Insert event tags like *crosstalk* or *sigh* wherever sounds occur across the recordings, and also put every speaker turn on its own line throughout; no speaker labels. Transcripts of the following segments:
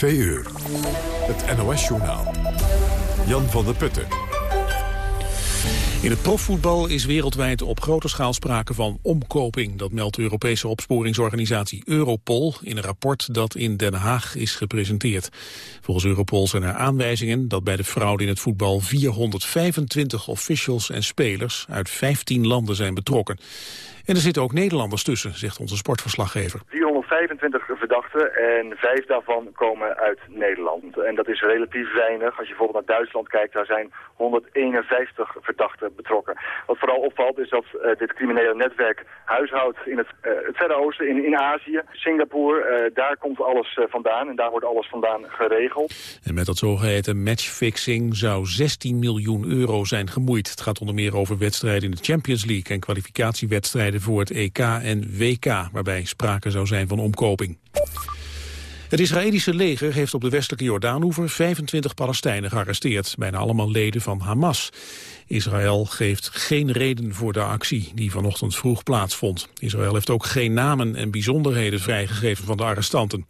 Twee uur. Het NOS-journaal. Jan van der Putten.
In het profvoetbal is wereldwijd op grote schaal sprake van omkoping. Dat meldt de Europese opsporingsorganisatie Europol in een rapport dat in Den Haag is gepresenteerd. Volgens Europol zijn er aanwijzingen dat bij de fraude in het voetbal 425 officials en spelers uit 15 landen zijn betrokken. En er zitten ook Nederlanders tussen, zegt onze sportverslaggever.
425 verdachten en vijf daarvan komen uit Nederland. En dat is relatief weinig. Als je bijvoorbeeld naar Duitsland kijkt, daar zijn 151 verdachten betrokken. Wat vooral opvalt is dat uh, dit criminele netwerk huishoudt in het, uh, het Verre Oosten, in, in Azië, Singapore. Daar komt alles vandaan en daar wordt alles vandaan geregeld.
En met dat zogeheten matchfixing zou 16 miljoen euro zijn gemoeid. Het gaat onder meer over wedstrijden in de Champions League en kwalificatiewedstrijden voor het EK en WK, waarbij sprake zou zijn van omkoping. Het Israëlische leger heeft op de westelijke Jordaanoever 25 Palestijnen gearresteerd, bijna allemaal leden van Hamas. Israël geeft geen reden voor de actie die vanochtend vroeg plaatsvond. Israël heeft ook geen namen en bijzonderheden vrijgegeven van de arrestanten.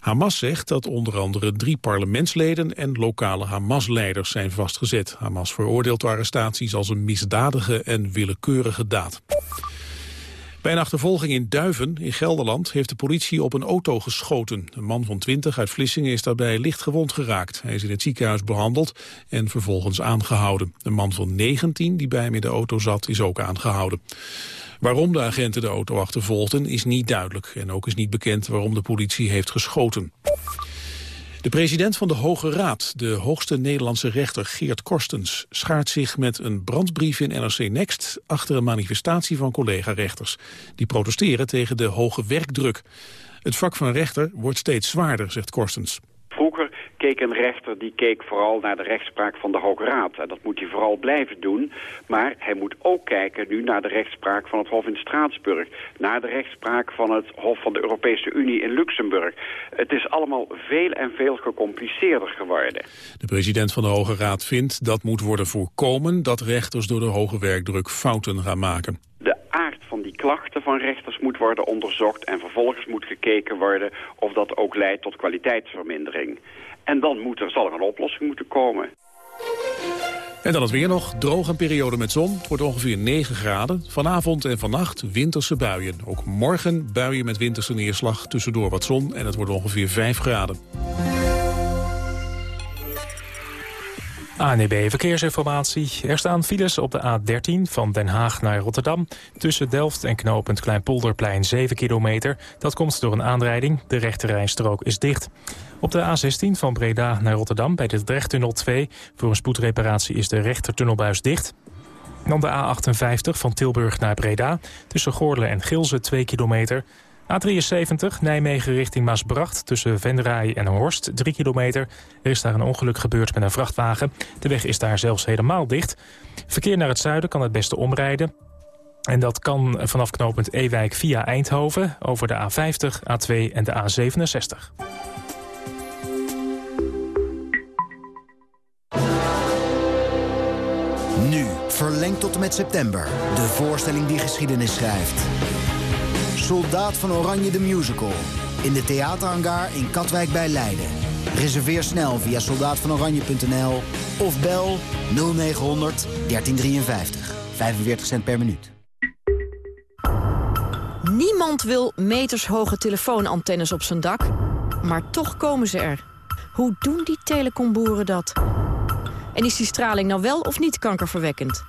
Hamas zegt dat onder andere drie parlementsleden en lokale Hamas-leiders zijn vastgezet. Hamas veroordeelt de arrestaties als een misdadige en willekeurige daad. Bij een achtervolging in Duiven in Gelderland heeft de politie op een auto geschoten. Een man van 20 uit Vlissingen is daarbij licht gewond geraakt. Hij is in het ziekenhuis behandeld en vervolgens aangehouden. Een man van 19 die bij hem in de auto zat is ook aangehouden. Waarom de agenten de auto achtervolgden is niet duidelijk. En ook is niet bekend waarom de politie heeft geschoten. De president van de Hoge Raad, de hoogste Nederlandse rechter Geert Korstens, schaart zich met een brandbrief in NRC Next achter een manifestatie van collega-rechters. Die protesteren tegen de hoge werkdruk. Het vak van rechter wordt steeds zwaarder, zegt Korstens.
Keek een rechter die keek vooral naar de rechtspraak van de Hoge Raad. En dat moet hij vooral blijven doen. Maar hij moet ook kijken nu naar de rechtspraak van het Hof in Straatsburg. Naar de rechtspraak van het Hof van de Europese Unie in Luxemburg. Het is allemaal veel en veel gecompliceerder geworden.
De president van de Hoge Raad vindt dat moet worden voorkomen... dat rechters door de hoge werkdruk fouten gaan maken
klachten van rechters moet worden onderzocht... en vervolgens moet gekeken worden of dat ook leidt tot kwaliteitsvermindering. En dan moet er, zal er een oplossing moeten komen.
En dan het weer nog. Droog een periode met zon. Het wordt ongeveer 9 graden. Vanavond en vannacht winterse buien. Ook morgen buien met winterse neerslag. Tussendoor wat zon en het wordt ongeveer 5 graden.
ANEB Verkeersinformatie. Er staan files op de A13 van Den Haag naar Rotterdam. Tussen Delft en knooppunt Kleinpolderplein 7 kilometer. Dat komt door een aanrijding. De rechterrijstrook is dicht. Op de A16 van Breda naar Rotterdam bij de Drechttunnel 2. Voor een spoedreparatie is de rechtertunnelbuis dicht. Dan de A58 van Tilburg naar Breda. Tussen Goorlen en Gilze 2 kilometer. A73 Nijmegen richting Maasbracht tussen Venray en Horst, 3 kilometer. Er is daar een ongeluk gebeurd met een vrachtwagen. De weg is daar zelfs helemaal dicht. Verkeer naar het zuiden kan het beste omrijden. En dat kan vanaf knooppunt Ewijk via Eindhoven over de A50, A2 en de A67.
Nu, verlengd tot met september. De voorstelling die geschiedenis schrijft. Soldaat van Oranje de Musical. In de theaterhangar in Katwijk bij Leiden. Reserveer snel via soldaatvanoranje.nl of bel 0900 1353. 45 cent per minuut.
Niemand wil metershoge telefoonantennes op zijn dak, maar toch komen ze er. Hoe doen die telecomboeren dat? En is die straling nou wel of niet kankerverwekkend?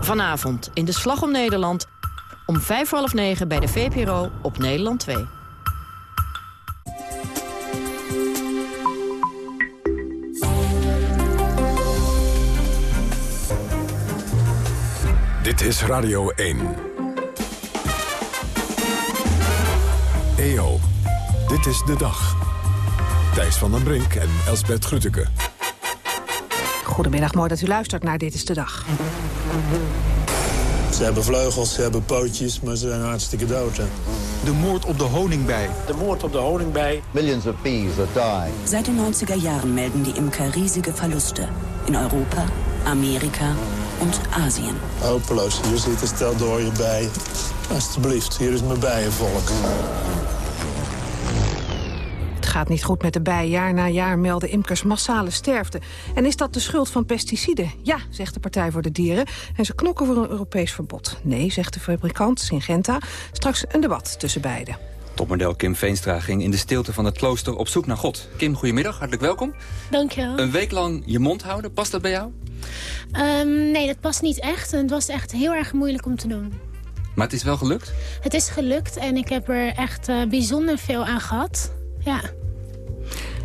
Vanavond in de Slag om Nederland om vijf voor half negen bij de VPRO op Nederland 2.
Dit is Radio 1. EO, dit is de dag. Thijs van den Brink en Elsbert Grütke.
Goedemiddag, mooi dat u luistert naar Dit is de Dag.
Ze hebben vleugels, ze hebben pootjes, maar ze zijn hartstikke dood. Hè.
De moord op de honingbij.
De moord op de honingbij.
Millions of bees are dying.
Seit den 90er Jahren melden die Imker riesige Verluste. In Europa, Amerika en Azië.
Hopeloos. Hier zit een stel dooien bij. Alsjeblieft, hier is mijn bijenvolk
gaat niet goed met de bij. Jaar na jaar melden imkers massale sterfte. En is dat de schuld van pesticiden? Ja, zegt de Partij voor de Dieren. En ze knokken voor een Europees verbod. Nee, zegt de fabrikant Syngenta. Straks een debat tussen beiden.
Topmodel Kim Veenstra ging in de stilte van het klooster op zoek naar God. Kim, goedemiddag, hartelijk welkom.
Dankjewel.
Een week lang je mond houden, past dat bij jou?
Um, nee, dat past niet echt. Het was echt heel erg moeilijk om te doen.
Maar het is wel gelukt?
Het is gelukt en ik heb er echt uh, bijzonder veel aan gehad. Ja.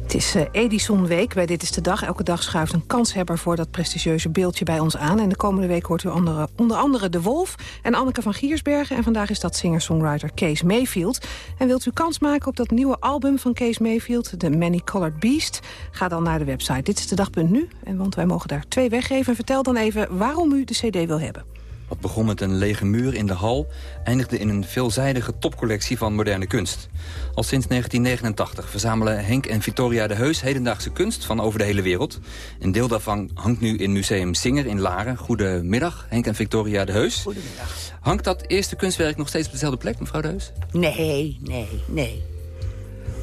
Het is uh, Edison Week bij Dit is de Dag. Elke dag schuift een kanshebber voor dat prestigieuze beeldje bij ons aan. En de komende week hoort u onder andere De Wolf en Anneke van Giersbergen. En vandaag is dat singer-songwriter Kees Mayfield. En wilt u kans maken op dat nieuwe album van Kees Mayfield, The Many Colored Beast? Ga dan naar de website Dit is de Dag.nu. En want wij mogen daar twee weggeven. En vertel dan even waarom u de cd wil hebben.
Wat begon met een lege muur in de hal... eindigde in een veelzijdige topcollectie van moderne kunst. Al sinds 1989 verzamelen Henk en Victoria de Heus... hedendaagse kunst van over de hele wereld. Een deel daarvan hangt nu in Museum Singer in Laren. Goedemiddag, Henk en Victoria de Heus.
Goedemiddag.
Hangt dat eerste kunstwerk nog steeds op dezelfde plek, mevrouw de Heus?
Nee, nee, nee.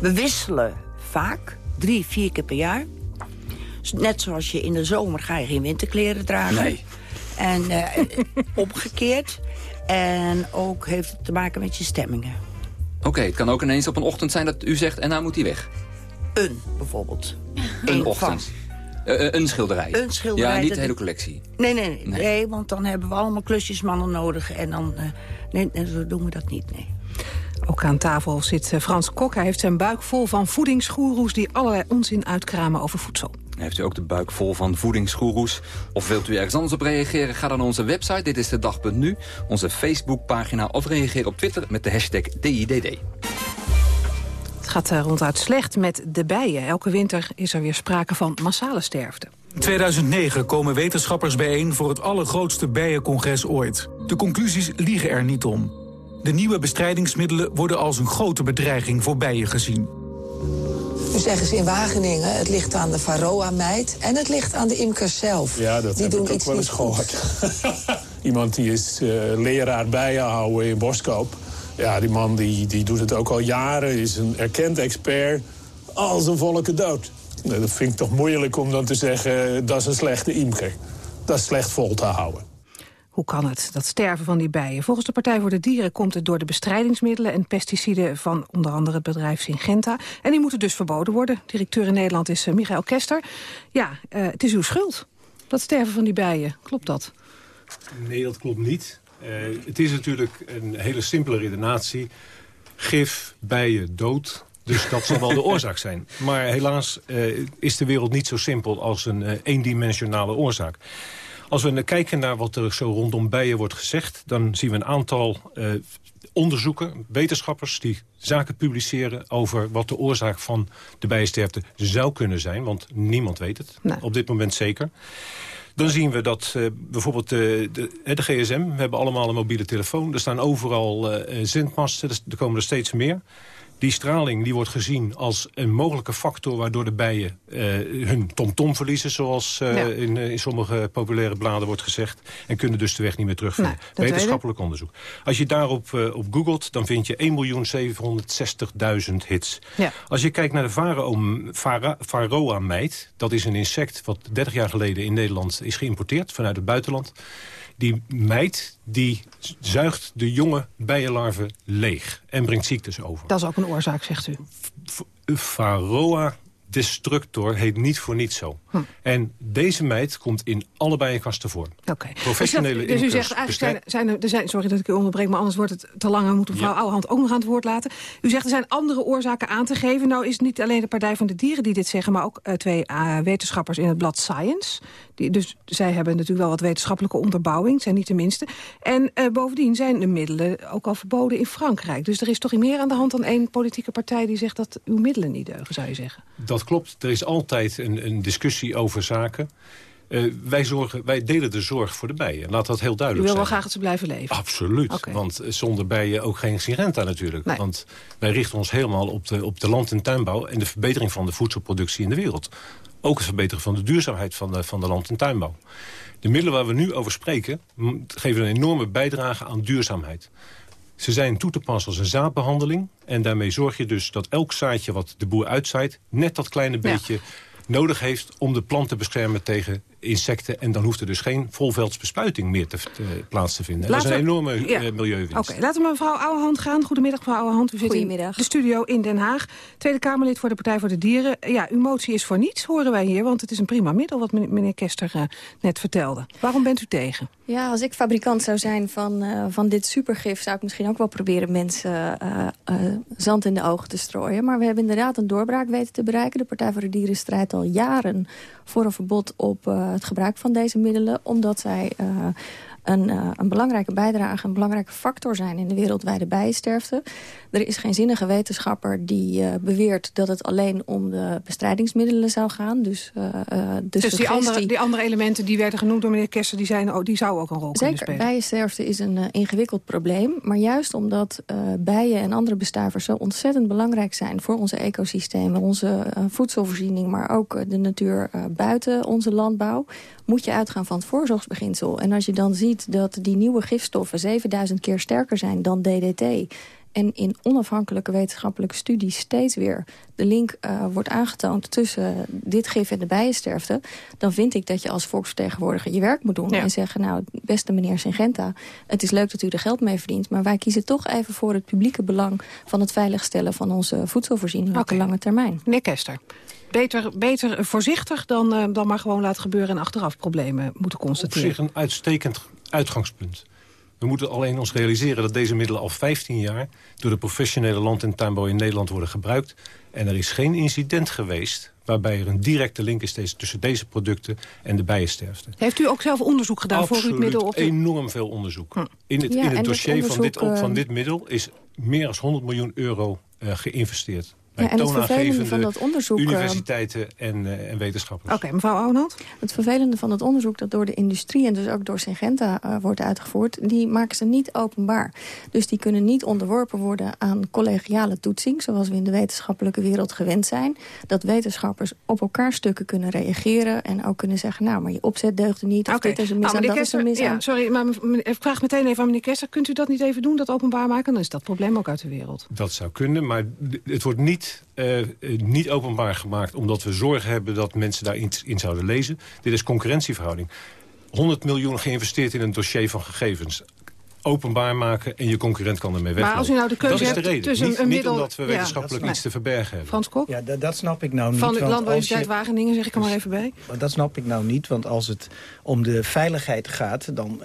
We wisselen vaak, drie, vier keer per jaar. Net zoals je in de zomer ga je geen winterkleren dragen.
Nee.
En uh, omgekeerd. En ook heeft het te maken met je stemmingen.
Oké, okay, het kan ook ineens op een ochtend zijn dat u zegt... en nou moet hij weg.
Een, bijvoorbeeld.
Een ochtend. Uh, een schilderij.
Een schilderij.
Ja, niet de hele collectie.
Nee, nee, nee, nee. nee want dan hebben we allemaal klusjesmannen nodig. En dan uh, nee, zo doen we dat niet, nee.
Ook aan tafel zit Frans Kok. Hij heeft zijn buik vol van voedingsgoeroes... die allerlei onzin uitkramen over voedsel.
Heeft u ook de buik vol van voedingsgoeroes? Of wilt u ergens anders op reageren? Ga dan naar onze website, dit is de dag.nu, onze Facebookpagina... of reageer op Twitter met de hashtag DIDD.
Het gaat ronduit slecht met de bijen. Elke winter is er weer sprake van massale sterfte.
In 2009 komen wetenschappers bijeen voor het allergrootste bijencongres ooit. De conclusies liegen er niet om. De nieuwe bestrijdingsmiddelen worden als een grote bedreiging voor bijen gezien.
Nu zeggen ze in Wageningen, het ligt aan de Varroa-meid... en het ligt aan de imkers zelf.
Ja, dat
die
heb
doen
ik ook wel eens gehoord. *laughs* Iemand die is uh, leraar bijenhouden in Boskoop. Ja, die man die, die doet het ook al jaren, is een erkend expert. Als een volke dood. Dat vind ik toch moeilijk om dan te zeggen, dat is een slechte imker. Dat is slecht vol te houden.
Hoe kan het, dat sterven van die bijen? Volgens de Partij voor de Dieren komt het door de bestrijdingsmiddelen... en pesticiden van onder andere het bedrijf Syngenta. En die moeten dus verboden worden. Directeur in Nederland is uh, Michael Kester. Ja, uh, het is uw schuld, dat sterven van die bijen. Klopt dat?
Nee, dat klopt niet. Uh, het is natuurlijk een hele simpele redenatie. Gif, bijen, dood. Dus dat zal wel de *laughs* oorzaak zijn. Maar helaas is de wereld niet zo simpel als een eendimensionale oorzaak. Als we kijken naar wat er zo rondom bijen wordt gezegd... dan zien we een aantal uh, onderzoeken, wetenschappers... die zaken publiceren over wat de oorzaak van de bijensterfte zou kunnen zijn. Want niemand weet het, nee. op dit moment zeker. Dan zien we dat uh, bijvoorbeeld de, de, de, gsm, we hebben allemaal een mobiele telefoon. Er staan overal uh, zendmasten, er komen er steeds meer. Die straling die wordt gezien als een mogelijke factor... waardoor de bijen uh, hun tomtom verliezen... zoals uh, ja. in, in, sommige populaire bladen wordt gezegd... en kunnen dus de weg niet meer terugvinden. Nou, Wetenschappelijk onderzoek. Als je daarop uh, op googelt, dan vind je 1.760.000 hits.
Ja.
Als je kijkt naar de varroa-meid... dat is een insect wat 30 jaar geleden in Nederland is geïmporteerd... vanuit het buitenland die meid die zuigt de jonge bijenlarven leeg en brengt ziektes over.
Dat is ook een oorzaak, zegt u.
destructor heet niet voor niets zo. Hm. En deze meid komt in alle bijenkasten voor.
Okay.
Professionele
Dus, dus u zegt eigenlijk zijn er, zijn er, sorry dat ik u onderbreek, maar anders wordt het te lang en moet mevrouw ja. Ouwehand ook nog aan het woord laten. U zegt er zijn andere oorzaken aan te geven. Nou is het niet alleen de Partij van de Dieren die dit zeggen, maar ook uh, twee uh, wetenschappers in het blad Science. Die, dus zij hebben natuurlijk wel wat wetenschappelijke onderbouwing, zijn niet de minste. En uh, bovendien zijn de middelen ook al verboden in Frankrijk. Dus er is toch meer aan de hand dan één politieke partij die zegt dat uw middelen niet deugen, zou je zeggen.
Dat klopt. Er is altijd een, een discussie over zaken. Uh, wij, zorgen, wij delen de zorg voor de bijen. Laat dat heel duidelijk
zijn. U wil
zijn.
wel graag dat ze blijven leven?
Absoluut. Okay. Want zonder bijen ook geen Sirenta natuurlijk.
Nee.
Want wij richten ons helemaal op de, op de land- en tuinbouw... en de verbetering van de voedselproductie in de wereld. Ook het verbeteren van de duurzaamheid van de, van de land- en tuinbouw. De middelen waar we nu over spreken... geven een enorme bijdrage aan duurzaamheid. Ze zijn toe te passen als een zaadbehandeling. En daarmee zorg je dus dat elk zaadje wat de boer uitzaait... net dat kleine beetje nodig heeft om de plant te beschermen tegen insecten. En dan hoeft er dus geen volveldsbespuiting meer te, plaats te vinden. dat is een enorme ja. uh, milieuwinst.
Oké, laten we mevrouw Ouwehand gaan. Goedemiddag mevrouw Ouwehand. We zitten in de studio in Den Haag. Tweede Kamerlid voor de Partij voor de Dieren. Ja, uw motie is voor niets, horen wij hier. Want het is een prima middel wat meneer Kester uh, net vertelde. Waarom bent u tegen?
Ja, als ik fabrikant zou zijn van, uh, van dit supergif... zou ik misschien ook wel proberen mensen zand in de ogen te strooien. Maar we hebben inderdaad een doorbraak weten te bereiken. De Partij voor de Dieren strijdt al jaren voor een verbod op het gebruik van deze middelen... omdat zij uh, een, uh, een, belangrijke bijdrage, een belangrijke factor zijn... in de wereldwijde bijensterfte. Er is geen zinnige wetenschapper die uh, beweert dat het alleen om de bestrijdingsmiddelen zou gaan. Dus,
de dus die andere, die andere elementen die werden genoemd door meneer Kessel... die, zijn, oh, die zouden ook een rol
Zeker,
kunnen spelen?
bijensterfte is een ingewikkeld probleem. Maar juist omdat bijen en andere bestuivers zo ontzettend belangrijk zijn... voor onze ecosystemen, onze voedselvoorziening... maar ook de natuur buiten onze landbouw moet je uitgaan van het voorzorgsbeginsel. En als je dan ziet dat die nieuwe gifstoffen 7000 keer sterker zijn dan DDT... en in onafhankelijke wetenschappelijke studies steeds weer de link uh, wordt aangetoond tussen dit gif en de bijensterfte... dan vind ik dat je als volksvertegenwoordiger je werk moet doen. En zeggen, nou, beste meneer Syngenta, het is leuk dat u er geld mee verdient... maar wij kiezen toch even voor het publieke belang... van het veiligstellen van onze voedselvoorziening okay. op de lange termijn.
Meneer Kester beter, beter voorzichtig dan, uh, dan maar gewoon laten gebeuren... en achteraf problemen moeten constateren.
Op zich een uitstekend uitgangspunt. We moeten alleen ons realiseren dat deze middelen al 15 jaar... door de professionele land- en tuinbouw in Nederland worden gebruikt. En er is geen incident geweest waarbij er een directe link is tussen deze producten en de bijensterfte.
Heeft u ook zelf onderzoek gedaan
Absoluut,
voor uw middel? Op
enorm veel onderzoek. Hm. In het, ja, in het dossier van, dit, van
ehm,
dit middel is meer dan 100 miljoen euro uh, geïnvesteerd.
Ja, en het vervelende van dat onderzoek...
universiteiten en, uh, en wetenschappers.
Oké, okay, mevrouw Ouwenhout?
Het vervelende van het onderzoek dat door de industrie... en dus ook door Syngenta uh, wordt uitgevoerd... die maken ze niet openbaar. Dus die kunnen niet onderworpen worden aan collegiale toetsing... zoals we in de wetenschappelijke wereld gewend zijn. Dat wetenschappers op elkaar stukken kunnen reageren... en ook kunnen zeggen, nou, maar je opzet deugde niet... of
okay.
dit is een mis nou, dat
Kester,
is een mis
ja, Sorry, maar ik vraag meteen even aan meneer Kester... kunt u dat niet even doen, dat openbaar maken? Dan is dat probleem ook uit de wereld.
Dat zou kunnen, maar het wordt niet uh, niet openbaar gemaakt... omdat we zorg hebben dat mensen daarin in zouden lezen. Dit is concurrentieverhouding. 100 miljoen geïnvesteerd in een dossier van gegevens openbaar maken en je concurrent kan ermee weglopen.
Maar als u nou de keuze
dat is de
hebt
reden.
tussen
niet,
een
niet
middel...
omdat we wetenschappelijk
ja,
iets te verbergen hebben.
Frans Kok?
Ja, dat, dat snap ik nou niet.
Van de
Landbouwuniversiteit
je... Wageningen, zeg ik er maar even bij.
Dat snap ik nou niet, want als het om de veiligheid gaat... dan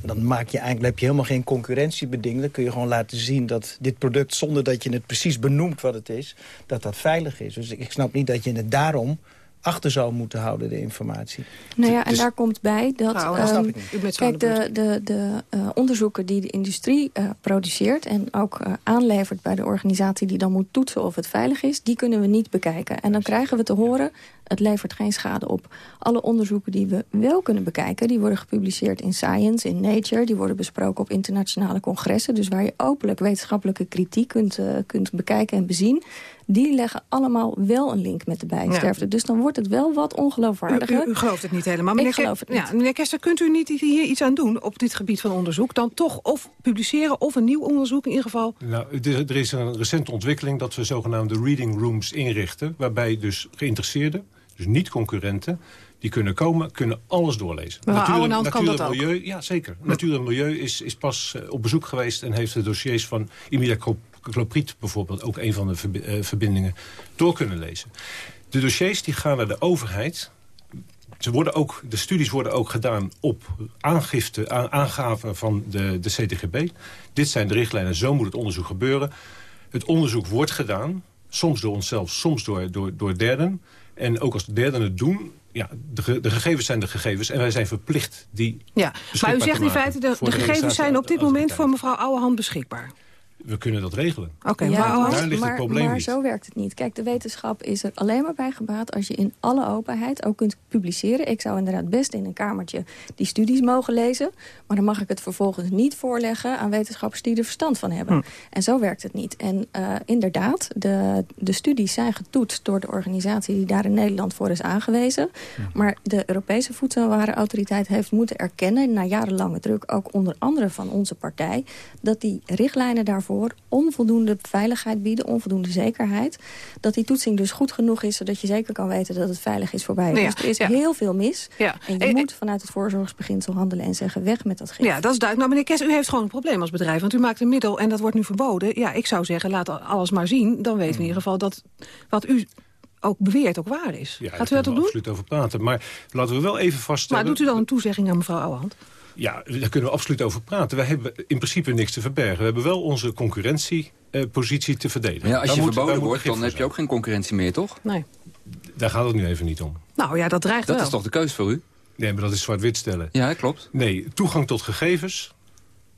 dan maak je eigenlijk, heb je helemaal geen concurrentiebeding. Dan kun je gewoon laten zien dat dit product, zonder dat je het precies benoemt wat het is, dat dat veilig is. Dus ik snap niet dat je het daarom achter zou moeten houden, de informatie.
Nou ja, en dus, daar komt bij dat... Nou,
dat
um, kijk, de, de, de uh, onderzoeken die de industrie uh, produceert... en ook uh, aanlevert bij de organisatie die dan moet toetsen of het veilig is... die kunnen we niet bekijken. En dan krijgen we te horen, het levert geen schade op. Alle onderzoeken die we wel kunnen bekijken... die worden gepubliceerd in Science, in Nature... die worden besproken op internationale congressen... dus waar je openlijk wetenschappelijke kritiek kunt, kunt bekijken en bezien die leggen allemaal wel een link met de bijensterfte. Ja. Dus dan wordt het wel wat ongeloofwaardiger.
U, u, u gelooft het niet helemaal. Meneer
Ik geloof het niet.
Ja, meneer Kester, kunt u niet hier iets aan doen op dit gebied van onderzoek? Dan toch of publiceren of een nieuw onderzoek in ieder geval?
Nou, er is een recente ontwikkeling dat we zogenaamde reading rooms inrichten... waarbij dus geïnteresseerden, dus niet-concurrenten die kunnen komen, kunnen alles doorlezen.
Maar natuur, natuur
kan
dat
milieu, ook? Ja, zeker. Natuur en Milieu is, is pas op bezoek geweest... en heeft de dossiers van imidacloprid bijvoorbeeld... ook een van de verbindingen door kunnen lezen. De dossiers die gaan naar de overheid... Ze worden ook, de studies worden ook gedaan op aangifte, aan, aangaven van de, de CTGB. Dit zijn de richtlijnen, zo moet het onderzoek gebeuren. Het onderzoek wordt gedaan, soms door onszelf, soms door, door, door derden. En ook als derden het doen, ja, de, de, gegevens zijn de gegevens en wij zijn verplicht die
Ja, maar u zegt in feite, de, de gegevens zijn op dit moment voor mevrouw Ouwehand beschikbaar.
We kunnen dat regelen.
Oké,
Ja,
Daar ligt het
maar,
probleem
maar
niet.
zo werkt het niet. Kijk, de wetenschap is er alleen maar bij gebaat... als je in alle openheid ook kunt publiceren. Ik zou inderdaad best in een kamertje die studies mogen lezen... maar dan mag ik het vervolgens niet voorleggen aan wetenschappers die er verstand van hebben.
Hm.
En zo werkt het niet. En eh, inderdaad, de, de studies zijn getoetst door de organisatie... die daar in Nederland voor is aangewezen. Maar de Europese Voedselwarenautoriteit heeft moeten erkennen... na jarenlange druk, ook onder andere van onze partij... dat die richtlijnen daarvoor onvoldoende veiligheid bieden, onvoldoende zekerheid. Dat die toetsing dus goed genoeg is, zodat je zeker kan weten dat het veilig is voor bijen.
Nou ja,
dus er is
ja.
heel veel mis.
Ja.
En je
Eh,
moet vanuit het voorzorgsbeginsel handelen en zeggen weg met dat gif.
Ja, dat is duidelijk. Nou, meneer Kess, u heeft gewoon een probleem als bedrijf. Want u maakt een middel en dat wordt nu verboden. Ja, ik zou zeggen, laat alles maar zien. Dan weten we in ieder geval dat wat u ook beweert ook waar is.
Ja,
Gaat u dat ook doen?
absoluut over praten. Maar laten we wel even vaststellen...
Maar doet u dan een toezegging aan mevrouw Ouwehand?
Ja, daar kunnen we absoluut over praten. We hebben in principe niks te verbergen. We hebben wel onze concurrentiepositie te verdedigen.
Ja, als je
daar
verboden
moet
wordt, dan heb je ook geen concurrentie meer, toch?
Nee.
Daar gaat het nu even niet om.
Nou ja, dat dreigt
Dat
wel.
is toch de keus voor u?
Nee, maar dat is zwart-wit stellen.
Ja, klopt.
Nee, toegang tot gegevens,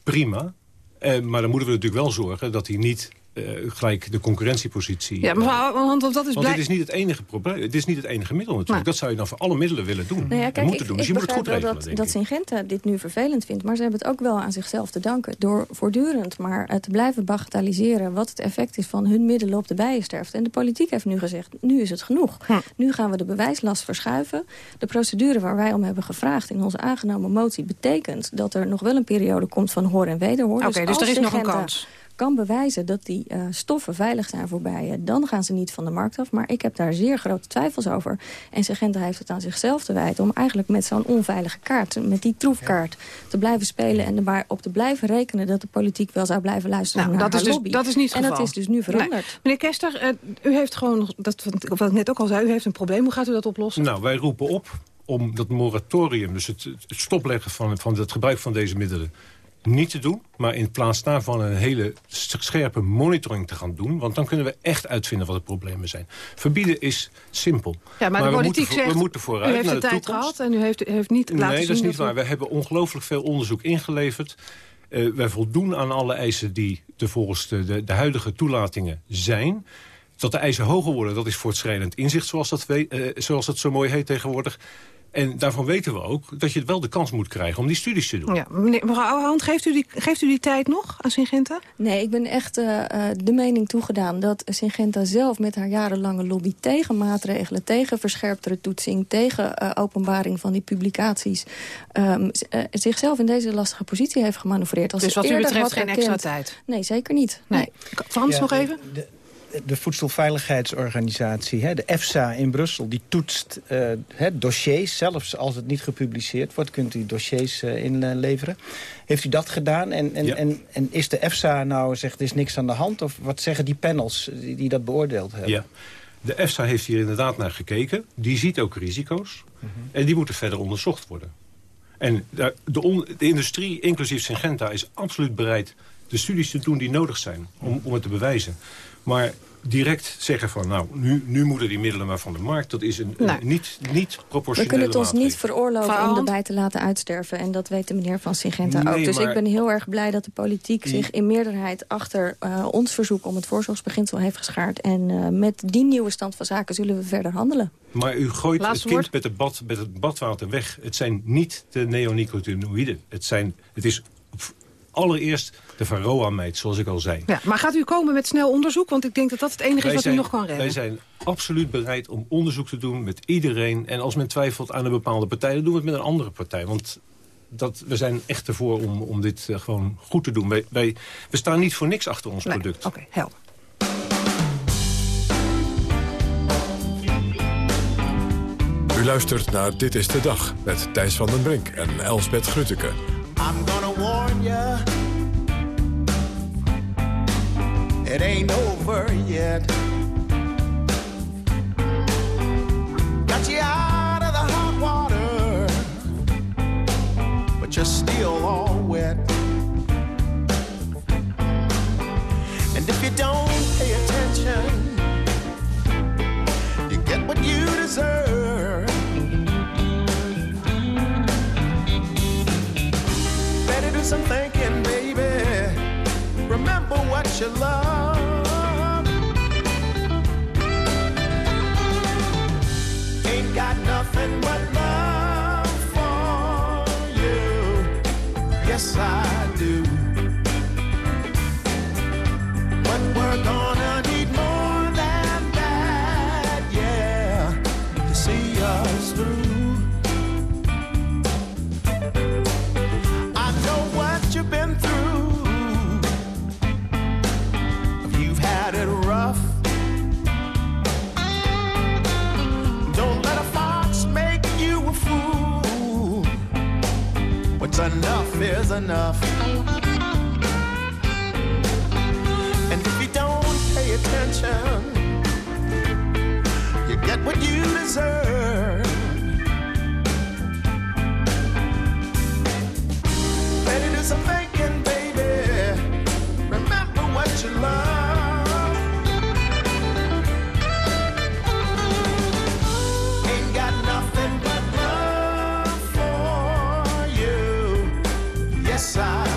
prima. Eh, maar dan moeten we natuurlijk wel zorgen dat hij niet eh, gelijk de concurrentiepositie...
Ja, mevrouw Ouwehand, want dat is
Want
blij...
dit is niet het enige probleem. Het is niet het enige middel natuurlijk.
Nee.
Dat zou je dan voor alle middelen willen doen.
Nou ja,
en
kijk,
moeten
ik,
doen. Dus je
ik
moet het goed
begrijp wel
regelen,
dat,
denk
dat
ik.
Syngenta dit nu vervelend vindt. Maar ze hebben het ook wel aan zichzelf te danken. Door voortdurend maar eh, te blijven bagatelliseren... wat het effect is van hun middelen op de bijensterfte. En de politiek heeft nu gezegd, nu is het genoeg.
Hm.
Nu gaan we de bewijslast verschuiven. De procedure waar wij om hebben gevraagd in onze aangenomen motie... betekent dat er nog wel een periode komt van hoor en wederhoor.
Oké, dus
als
er is nog een kans.
Kan bewijzen dat die eh, stoffen veilig zijn voor bijen... dan gaan ze niet van de markt af. Maar ik heb daar zeer grote twijfels over. En Segenta heeft het aan zichzelf te wijten... om eigenlijk met zo'n onveilige kaart, met die troefkaart... te blijven spelen en er maar op te blijven rekenen... dat de politiek wel zou blijven luisteren
Nou,
naar
dat is, dus,
lobby.
dat is niet het
En
geval.
dat is dus nu veranderd.
Nee. Meneer Kester, eh, u heeft gewoon, dat, wat ik net ook al zei... u heeft een probleem. Hoe gaat u dat oplossen?
Nou, wij roepen op om dat moratorium, dus het, het stopleggen van, van het gebruik van deze middelen, niet te doen. Maar in plaats daarvan een hele scherpe monitoring te gaan doen. Want dan kunnen we echt uitvinden wat de problemen zijn. Verbieden is simpel.
ja, maar, de
we
politiek
moeten, voor-
zegt,
we moeten vooruit
u heeft
naar
de
de
tijd
toekomst.
gehad... en u heeft, u heeft niet laten
Nee,
zien...
dat is niet waar. We hebben ongelooflijk veel onderzoek ingeleverd. Eh, wij voldoen aan alle eisen die de, volgens de, de, de huidige toelatingen zijn. Dat de eisen hoger worden, dat is voortschrijdend inzicht, zoals dat, we- eh, zoals dat zo mooi heet tegenwoordig. En daarvan weten we ook dat je wel de kans moet krijgen om die studies te doen.
Ja, meneer, mevrouw Ouwehand, geeft u, die, geeft u die tijd nog aan Syngenta?
Nee, ik ben echt eh, eh, de mening toegedaan dat Syngenta zelf met haar jarenlange lobby tegen maatregelen, tegen verscherptere toetsing, tegen eh, openbaring van die publicaties, ehm, eh, zichzelf in deze lastige positie heeft gemanoeuvreerd. Als
Dus wat u betreft geen extra tijd?
Nee, zeker niet. Nee.
Frans,
Ja,
nog
de-
even?
De, de Voedselveiligheidsorganisatie, hè, de EFSA in Brussel... die toetst eh, hè, dossiers, zelfs als het niet gepubliceerd wordt... kunt u dossiers eh, inleveren. Heeft u dat gedaan? En, en,
Ja.
en, en is de EFSA nou zegt, er is niks aan de hand? Of wat zeggen die panels die, die dat beoordeeld hebben?
Ja. De EFSA heeft hier inderdaad naar gekeken. Die ziet ook risico's. En die moeten verder onderzocht worden. En daar- de, on- de industrie, inclusief Syngenta, is absoluut bereid... de studies te doen die nodig zijn om, om het te bewijzen. Maar direct zeggen van, nou, nu, nu moeten die middelen maar van de markt... dat is een, een
Nee.
niet, niet
We
proportionele
kunnen het ons niet veroorloven om erbij te laten uitsterven. En dat weet de meneer van Syngenta
Nee,
ook. Dus
maar-
ik ben heel erg blij dat de politiek zich in meerderheid... achter eh, ons verzoek om het voorzorgsbeginsel heeft geschaard. En eh, met die nieuwe stand van zaken zullen we verder handelen.
Maar u gooit
Laatste
het kind met, het bad, met het badwater weg. Het zijn niet de neonicotinoïden. Het, zijn, het is allereerst de varroa-meid, zoals ik al zei.
Ja, maar gaat u komen met snel onderzoek? Want ik denk dat dat het enige is wat u nog kan redden.
wij zijn absoluut bereid om onderzoek te doen met iedereen. En als men twijfelt aan een bepaalde partij, dan doen we het met een andere partij. Want dat, we zijn echt ervoor om, om dit eh, gewoon goed te doen. Wij, wij, we staan niet voor niks achter ons
Nee,
product.
Oké, helder.
U luistert naar Dit is de Dag met Thijs van den Brink en Elsbeth Grütke.
Ya. It ain't over yet. Got you out of the hot water, but you're still all wet. Love. Ain't got nothing but love for you. Yes, I is enough. And if you don't pay attention, you get what you deserve. Yes,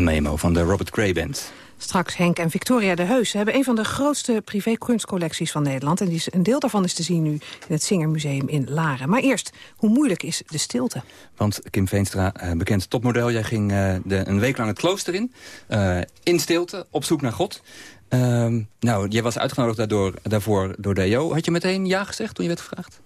Een memo van de Robert Gray Band.
Straks Henk en Victoria de Heus. Hebben een van de grootste privé-kunstcollecties van Nederland. En die is, een deel daarvan is te zien nu in het Singermuseum in Laren. Maar eerst, hoe moeilijk is de stilte?
Want Kim Veenstra, eh, bekend topmodel, jij ging eh, de, een week lang het klooster in. eh, in stilte, op zoek naar God. Ehm, nou, jij was uitgenodigd daardoor, daarvoor door DO. Had je meteen ja gezegd toen je werd gevraagd?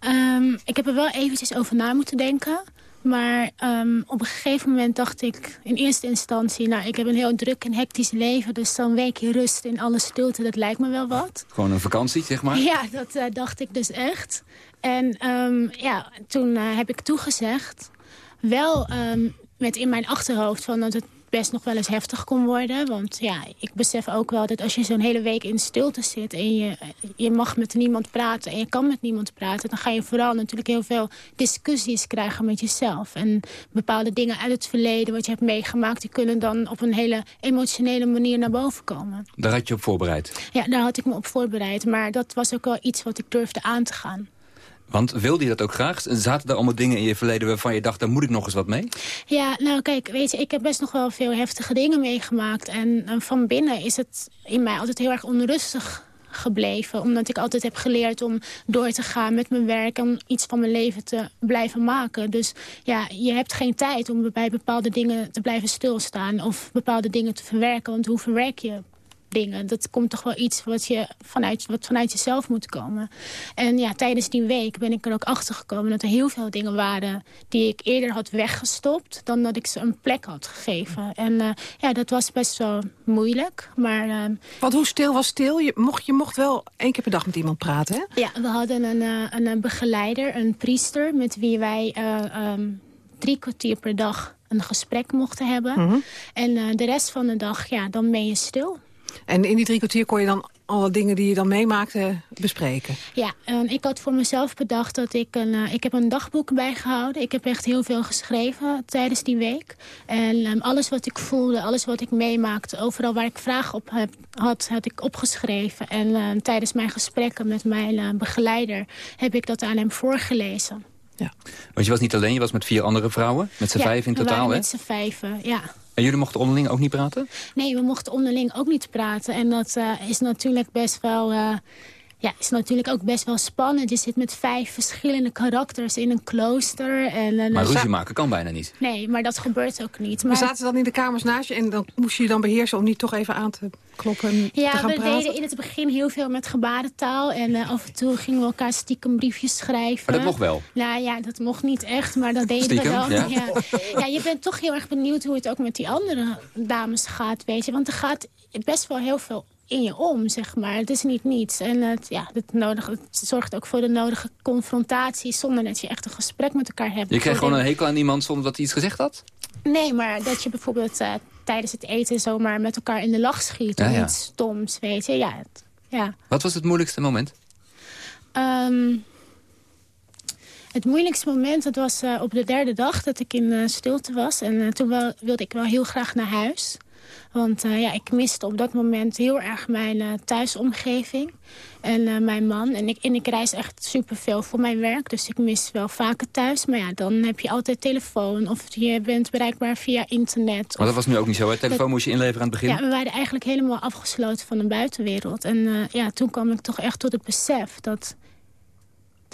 Ehm, ik heb er wel eventjes over na moeten denken. Maar ehm, op een gegeven moment dacht ik in eerste instantie... nou, ik heb een heel druk en hectisch leven... dus zo'n weekje rust in alle stilte, dat lijkt me wel wat.
Gewoon een vakantie, zeg maar?
Ja, dat eh, dacht ik dus echt. En ehm, ja, toen eh, heb ik toegezegd. Wel ehm, met in mijn achterhoofd van dat het best nog wel eens heftig kon worden. Want ja, ik besef ook wel dat als je zo'n hele week in stilte zit... en je, je mag met niemand praten en je kan met niemand praten... dan ga je vooral natuurlijk heel veel discussies krijgen met jezelf. En bepaalde dingen uit het verleden wat je hebt meegemaakt... die kunnen dan op een hele emotionele manier naar boven komen.
Daar had je op voorbereid.
Ja, daar had ik me op voorbereid. Maar dat was ook wel iets wat ik durfde aan te gaan.
Want wilde je dat ook graag? Zaten er allemaal dingen in je verleden waarvan je dacht... daar moet ik nog eens wat mee?
Ja, nou kijk, weet je, ik heb best nog wel veel heftige dingen meegemaakt. En, en van binnen is het in mij altijd heel erg onrustig gebleven. Omdat ik altijd heb geleerd om door te gaan met mijn werk... en iets van mijn leven te blijven maken. Dus ja, je hebt geen tijd om bij bepaalde dingen te blijven stilstaan... of bepaalde dingen te verwerken. Want hoe verwerk je dingen. Dat komt toch wel iets wat, je vanuit, wat vanuit jezelf moet komen. En ja, tijdens die week ben ik er ook achter gekomen... dat er heel veel dingen waren die ik eerder had weggestopt... dan dat ik ze een plek had gegeven. En uh, ja, dat was best wel moeilijk. Maar, uh,
Want hoe stil was stil? Je mocht, je mocht wel één keer per dag met iemand praten, hè?
Ja, we hadden een, uh, een begeleider, een priester... met wie wij um, drie kwartier per dag een gesprek mochten hebben.
Mhm.
En eh, de rest van de dag, ja, dan ben je stil.
En in die drie kwartier kon je dan alle dingen die je dan meemaakte bespreken?
Ja, ehm, ik had voor mezelf bedacht dat ik een... eh, ik heb een dagboek bijgehouden. Ik heb echt heel veel geschreven tijdens die week. En ehm, alles wat ik voelde, alles wat ik meemaakte... overal waar ik vragen op heb, had, had ik opgeschreven. En ehm, tijdens mijn gesprekken met mijn eh, begeleider... heb ik dat aan hem voorgelezen.
Want je was niet alleen, je was met vier andere vrouwen. Met z'n
Ja,
vijf in totaal, hè?
met z'n vijven, ja.
En jullie mochten onderling ook niet praten?
Nee, we mochten onderling ook niet praten. En dat eh, is natuurlijk best wel... ja, is natuurlijk ook best wel spannend. Je zit met vijf verschillende karakters in een klooster. En, eh,
Maar ruzie maken kan bijna niet.
Nee, maar dat gebeurt ook niet.
Maar
Maar
zaten ze dan in de kamers naast je en dan moest je je dan beheersen om niet toch even aan te kloppen en te
ja, we deden in het begin heel veel met gebarentaal. En eh, af en toe gingen we elkaar stiekem briefjes schrijven.
Maar dat mocht wel?
Nou ja, dat mocht niet echt, maar dat deden
Stiekem,
we wel.
ja.
Ja. je bent toch heel erg benieuwd hoe het ook met die andere dames gaat, weet je. Want er gaat best wel heel veel in je om, zeg maar. Het is niet niets. En het, ja, het, nodige, het zorgt ook voor de nodige confrontatie... zonder dat je echt een gesprek met elkaar hebt.
Je kreeg gewoon een hekel aan iemand zonder dat hij iets gezegd had?
Nee, maar dat je bijvoorbeeld eh, tijdens het eten... zomaar met elkaar in de lach schiet.
Ja,
of
ja.
iets stoms, weet je. Ja, het- ja.
Wat was het moeilijkste moment?
Ehm, het moeilijkste moment dat was eh, op de derde dag dat ik in eh, stilte was. En toen wel, wilde ik wel heel graag naar huis. Want eh, ja, ik miste op dat moment heel erg mijn eh, thuisomgeving. En eh, mijn man. En ik, en ik reis echt superveel voor mijn werk. Dus ik mis wel vaker thuis. Maar ja, dan heb je altijd telefoon. Of je bent bereikbaar via internet.
Maar dat was nu ook niet zo, hè? Telefoon
Dat-
moest je inleveren aan het begin.
Ja, we waren eigenlijk helemaal afgesloten van de buitenwereld. En ja, toen kwam ik toch echt tot het besef dat,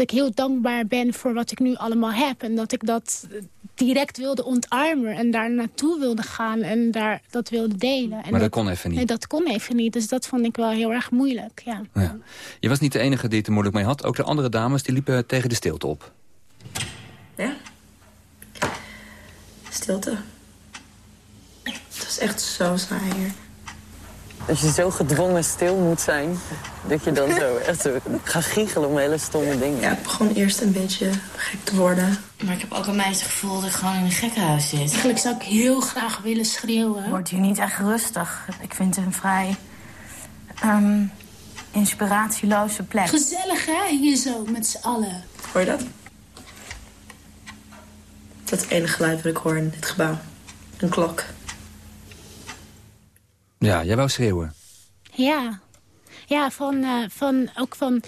dat ik heel dankbaar ben voor wat ik nu allemaal heb. En dat ik dat direct wilde ontarmen en daar naartoe wilde gaan en daar dat wilde delen. En
Maar dat kon even niet.
Nee, dat kon even niet. Dus dat vond ik wel heel erg moeilijk, ja.
Ja. Je was niet de enige die het er moeilijk mee had. Ook de andere dames die liepen tegen de stilte op.
Ja. Stilte. Het is echt zo saai hier.
Dat je zo gedwongen stil moet zijn. Dat je dan zo echt zo gaat giechelen om hele stomme dingen.
Ja, ik begon eerst een beetje gek te worden.
Maar ik heb ook een beetje het gevoel dat ik gewoon in een gekkenhuis zit.
Eigenlijk zou ik heel graag willen schreeuwen.
Wordt hier niet echt rustig. Ik vind het een vrij ehm, inspiratieloze plek.
Gezellig, hè? Hier zo, met z'n allen.
Hoor je dat? Dat is het enige geluid wat ik hoor in dit gebouw. Een klok.
Ja, jij wou schreeuwen.
Ja, ja van, eh, van, ook van...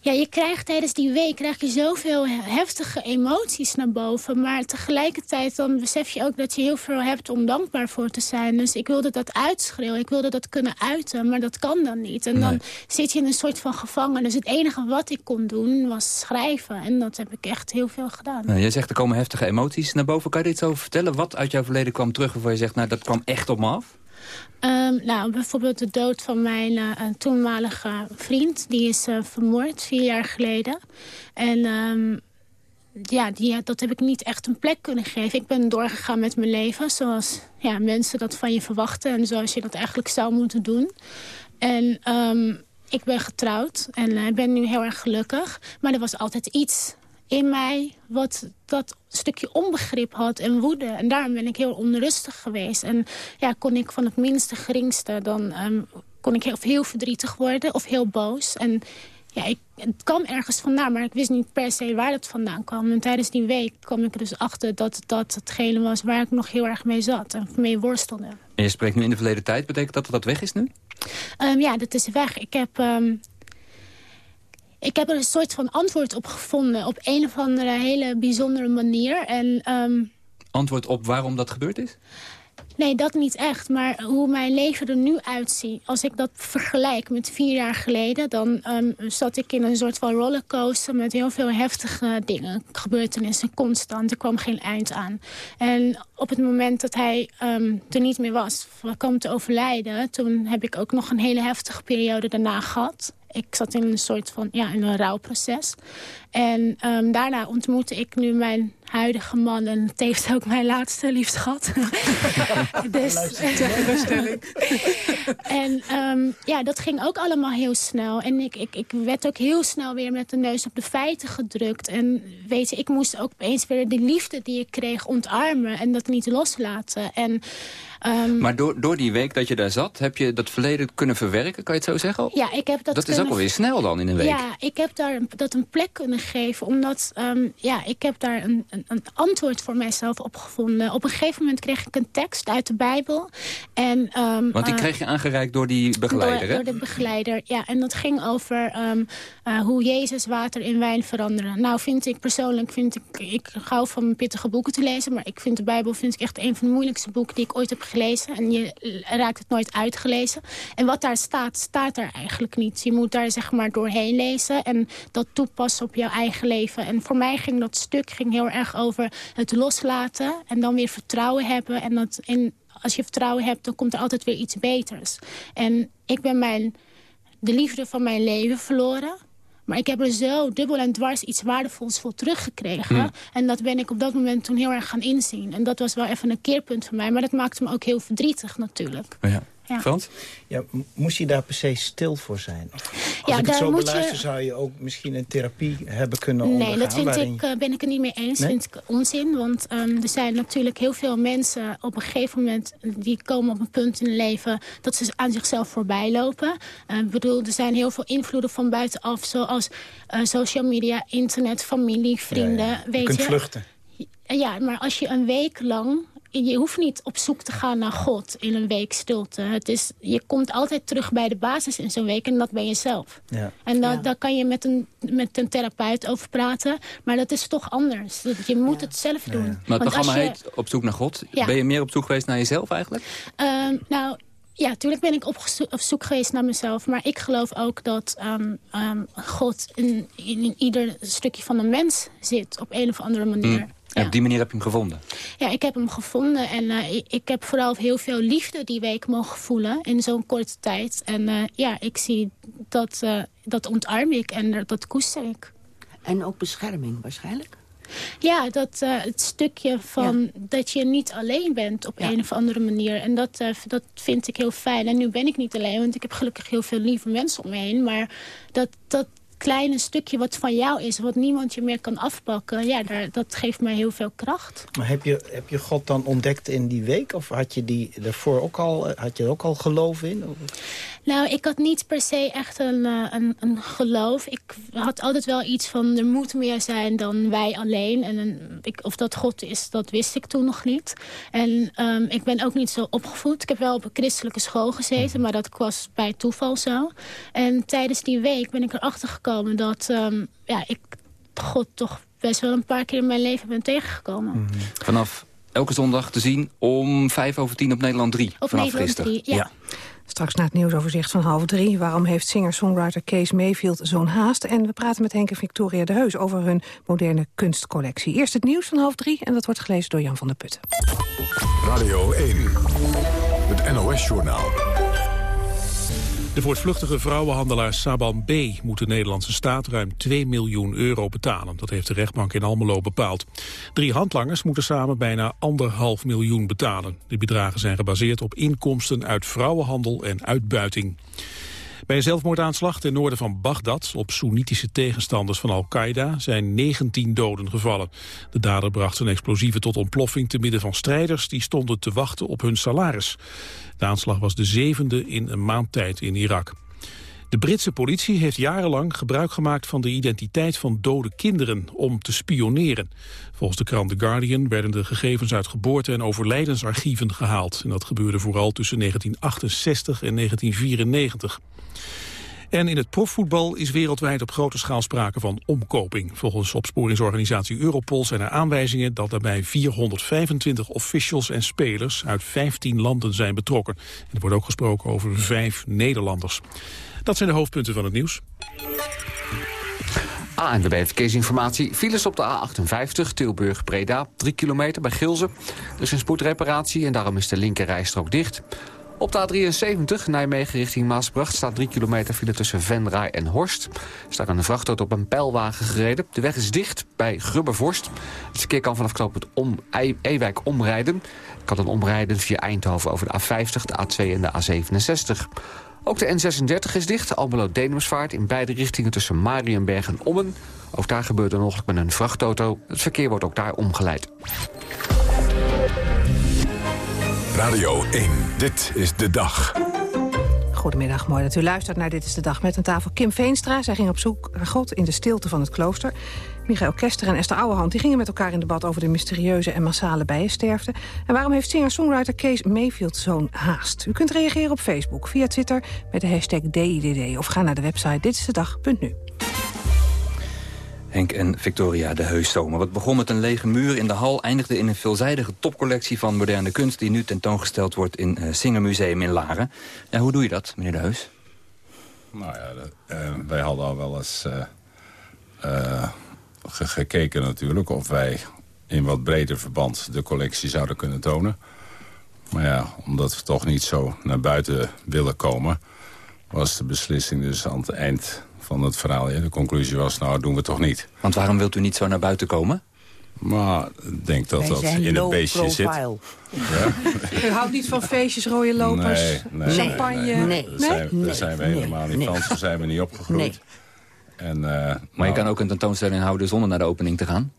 Ja, je krijgt tijdens die week krijg je zoveel heftige emoties naar boven. Maar tegelijkertijd dan besef je ook dat je heel veel hebt om dankbaar voor te zijn. Dus ik wilde dat uitschreeuwen. Ik wilde dat kunnen uiten, maar dat kan dan niet. En dan zit je in een soort van gevangen. Dus het enige wat ik kon doen was schrijven. En dat heb ik echt heel veel gedaan.
Nou, jij zegt er komen heftige emoties naar boven. Kan je er iets over vertellen? Wat uit jouw verleden kwam terug waarvan je zegt... nou, dat kwam echt op me af?
Ehm, nou, bijvoorbeeld de dood van mijn een toenmalige vriend. Die is eh, vermoord vier jaar geleden. En ehm, ja, die, dat heb ik niet echt een plek kunnen geven. Ik ben doorgegaan met mijn leven zoals ja, mensen dat van je verwachten. En zoals je dat eigenlijk zou moeten doen. En ehm, ik ben getrouwd en ik ben nu heel erg gelukkig. Maar er was altijd iets in mij wat dat stukje onbegrip had en woede. En daarom ben ik heel onrustig geweest. En ja, kon ik van het minste geringste... dan ehm, kon ik heel, of heel verdrietig worden of heel boos. En ja, ik, het kwam ergens vandaan, maar ik wist niet per se waar het vandaan kwam. En tijdens die week kwam ik er dus achter dat dat hetgene was... waar ik nog heel erg mee zat en mee worstelde.
En je spreekt nu in de verleden tijd. Betekent dat dat dat weg is nu?
Ehm, ja, dat is weg. Ik heb, ehm, ik heb er een soort van antwoord op gevonden. Op een of andere hele bijzondere manier. En ehm,
Antwoord op waarom dat gebeurd is?
nee, dat niet echt. Maar hoe mijn leven er nu uitziet. Als ik dat vergelijk met vier jaar geleden... dan ehm, zat ik in een soort van rollercoaster... met heel veel heftige dingen, gebeurtenissen, constant. Er kwam geen eind aan. En op het moment dat hij ehm, er niet meer was, kwam te overlijden... toen heb ik ook nog een hele heftige periode daarna gehad. Ik zat in een soort van, ja, in een rouwproces. En ehm, daarna ontmoette ik nu mijn huidige man en tevens ook mijn laatste liefschat. *laughs* dus, *laughs* en ehm, ja, dat ging ook allemaal heel snel. En ik, ik, ik werd ook heel snel weer met de neus op de feiten gedrukt. En weet je, ik moest ook opeens weer de liefde die ik kreeg ontarmen en dat niet loslaten. En Ehm,
maar door, door die week dat je daar zat, heb je dat verleden kunnen verwerken, kan je het zo zeggen?
Ja, ik heb dat
Dat is ook alweer snel dan in een week.
Ja, ik heb daar dat een plek kunnen geven, omdat um, ja, ik heb daar een, een, een, antwoord voor mijzelf op gevonden. Op een gegeven moment kreeg ik een tekst uit de Bijbel. En, um,
Want die uh, kreeg je aangereikt door die begeleider,
door,
hè?
Door de begeleider, ja. En dat ging over uh, hoe Jezus water in wijn veranderen. Nou, vind ik persoonlijk, vind ik, ik hou van pittige boeken te lezen, maar ik vind de Bijbel vind ik echt een van de moeilijkste boeken die ik ooit heb gelezen. En je raakt het nooit uitgelezen. En wat daar staat, staat er eigenlijk niet. Je moet daar zeg maar doorheen lezen en dat toepassen op jouw eigen leven. En voor mij ging dat stuk ging heel erg over het loslaten en dan weer vertrouwen hebben. En dat in, als je vertrouwen hebt, dan komt er altijd weer iets beters. En ik ben mijn, de liefde van mijn leven verloren. Maar ik heb er zo dubbel en dwars iets waardevols voor teruggekregen.
Hmm.
En dat ben ik op dat moment toen heel erg gaan inzien. En dat was wel even een keerpunt voor mij. Maar dat maakte me ook heel verdrietig natuurlijk.
Ja.
Ja.
Frans?
Ja, moest je daar per se stil voor zijn? Als
Ja,
ik het
daar
zo beluister,
je-
zou je ook misschien een therapie hebben kunnen
Nee,
ondergaan.
dat vind
waarin
ik, eh, ben ik het niet mee eens.
Nee?
vind ik onzin. Want ehm, er zijn natuurlijk heel veel mensen op een gegeven moment... die komen op een punt in hun leven dat ze aan zichzelf voorbij lopen. Eh, ik bedoel, er zijn heel veel invloeden van buitenaf... zoals eh, social media, internet, familie, vrienden.
Ja, ja. Je
Weet
kunt
je?
vluchten.
Ja, maar als je een week lang... Je hoeft niet op zoek te gaan naar God in een week stilte. Het is, je komt altijd terug bij de basis in zo'n week en dat ben je zelf.
Ja.
En da daar kan je met een, met een therapeut over praten. Maar dat is toch anders. Je moet het zelf doen.
Maar het
Want
programma
als je-
heet Op zoek naar God.
Ja.
Ben je meer op zoek geweest naar jezelf eigenlijk?
Ehm, nou, ja, natuurlijk ben ik op, zoek geweest naar mezelf. Maar ik geloof ook dat ehm, ehm, God in, in, in ieder stukje van de mens zit. Op een of andere manier.
Hmm. En op die manier heb je hem gevonden.
Ja, ik heb hem gevonden. En eh, ik, ik heb vooral heel veel liefde die week mogen voelen. In zo'n korte tijd. En eh, ja, ik zie dat, eh, dat ontarm ik. En dat- koester ik.
En ook bescherming waarschijnlijk?
Ja, dat, eh, het stukje van dat je niet alleen bent op een of andere manier. En dat, eh, dat vind ik heel fijn. En nu ben ik niet alleen, want ik heb gelukkig heel veel lieve mensen om me heen. Maar dat, dat kleine stukje wat van jou is, wat niemand je meer kan afpakken... ja, daar, dat geeft mij heel veel kracht.
Maar heb je, heb je God dan ontdekt in die week? Of had je die daarvoor ook al, eh, had je er ook al geloof in?
Nou, ik had niet per se echt een, eh, een, een geloof. Ik had altijd wel iets van, er moet meer zijn dan wij alleen. En een, ik, of dat God is, dat wist ik toen nog niet. En ehm, ik ben ook niet zo opgevoed. Ik heb wel op een christelijke school gezeten, maar dat was bij toeval zo. En tijdens die week ben ik erachter gekomen dat ik ja, ik God toch best wel een paar keer in mijn leven ben tegengekomen.
Vanaf elke zondag te zien om vijf over tien op Nederland 3.
Op
vanaf
Nederland
gisteren.
3, ja.
Straks na het nieuwsoverzicht van half drie. Waarom heeft singer-songwriter Kees Mayfield zo'n haast? En we praten met Henk en Victoria de Heus over hun moderne kunstcollectie. Eerst het nieuws van half drie en dat wordt gelezen door Jan van der Putten.
Radio 1, het NOS-journaal.
De voortvluchtige vrouwenhandelaar Saban B. moet de Nederlandse staat ruim 2 miljoen euro betalen. Dat heeft de rechtbank in Almelo bepaald. Drie handlangers moeten samen bijna anderhalf miljoen betalen. Die bedragen zijn gebaseerd op inkomsten uit vrouwenhandel en uitbuiting. Bij een zelfmoordaanslag ten noorden van Bagdad op Soenitische tegenstanders van Al-Qaeda zijn 19 doden gevallen. De dader bracht zijn explosieven tot ontploffing te midden van strijders die stonden te wachten op hun salaris. De aanslag was de zevende in een maand tijd in Irak. De Britse politie heeft jarenlang gebruik gemaakt van de identiteit van dode kinderen om te spioneren. Volgens de krant The Guardian werden de gegevens uit geboorte- en overlijdensarchieven gehaald. En dat gebeurde vooral tussen 1968 en 1994. En in het profvoetbal is wereldwijd op grote schaal sprake van omkoping. Volgens opsporingsorganisatie Europol zijn er aanwijzingen dat daarbij 425 officials en spelers uit 15 landen zijn betrokken. En er wordt ook gesproken over vijf Nederlanders. Dat zijn de hoofdpunten van het nieuws.
ANWB Verkeersinformatie. Files op de A58 Tilburg-Breda. 3 kilometer bij Gilze. Er is een spoedreparatie en daarom is de linkerrijstrook dicht. Op de A73 Nijmegen richting Maasbracht staat 3 kilometer file tussen Venray en Horst. Er staat een vrachtauto op een pijlwagen gereden. De weg is dicht bij Grubbervorst. Het verkeer kan vanaf knooppunt om, Ewijk omrijden. Kan dan omrijden via Eindhoven over de A50, de A2 en de A67. Ook de N36 is dicht, Almelo-Denemsvaart... in beide richtingen tussen Marienberg en Ommen. Ook daar gebeurt een ongeluk met een vrachtauto. Het verkeer wordt ook daar omgeleid.
Radio 1, dit is de dag.
Goedemiddag, mooi dat u luistert naar Dit is de Dag met aan tafel Kim Veenstra. Zij ging op zoek naar God in de stilte van het klooster. Michael Kester en Esther Ouwehand die gingen met elkaar in debat... over de mysterieuze en massale bijensterfte. En waarom heeft singer-songwriter Kees Mayfield zo'n haast? U kunt reageren op Facebook, via Twitter met de hashtag DIDD... of ga naar de website ditistedag.nu.
Henk en Victoria de Heuszomer. Wat begon met een lege muur in de hal... eindigde in een veelzijdige topcollectie van moderne kunst... die nu tentoongesteld wordt in het Singermuseum in Laren. Ja, hoe doe je dat, meneer de Heus?
Nou ja, eh, wij hadden al wel eens eh, eh, ge- gekeken natuurlijk... of wij in wat breder verband de collectie zouden kunnen tonen. Maar ja, omdat we toch niet zo naar buiten willen komen... was de beslissing dus aan het eind van het verhaal. Ja, de conclusie was, nou, doen we toch niet.
Want waarom wilt u niet zo naar buiten komen?
Maar ik denk dat
Wij
dat in het
low
beestje zit.
profile.
U houdt niet van feestjes, rode lopers,
Nee, nee,
champagne?
nee, nee. Daar zijn,
Nee?
daar zijn we
Nee.
helemaal niet van. Zo zijn we niet opgegroeid. En, eh,
Maar
nou,
je kan ook een tentoonstelling houden zonder naar de opening te gaan.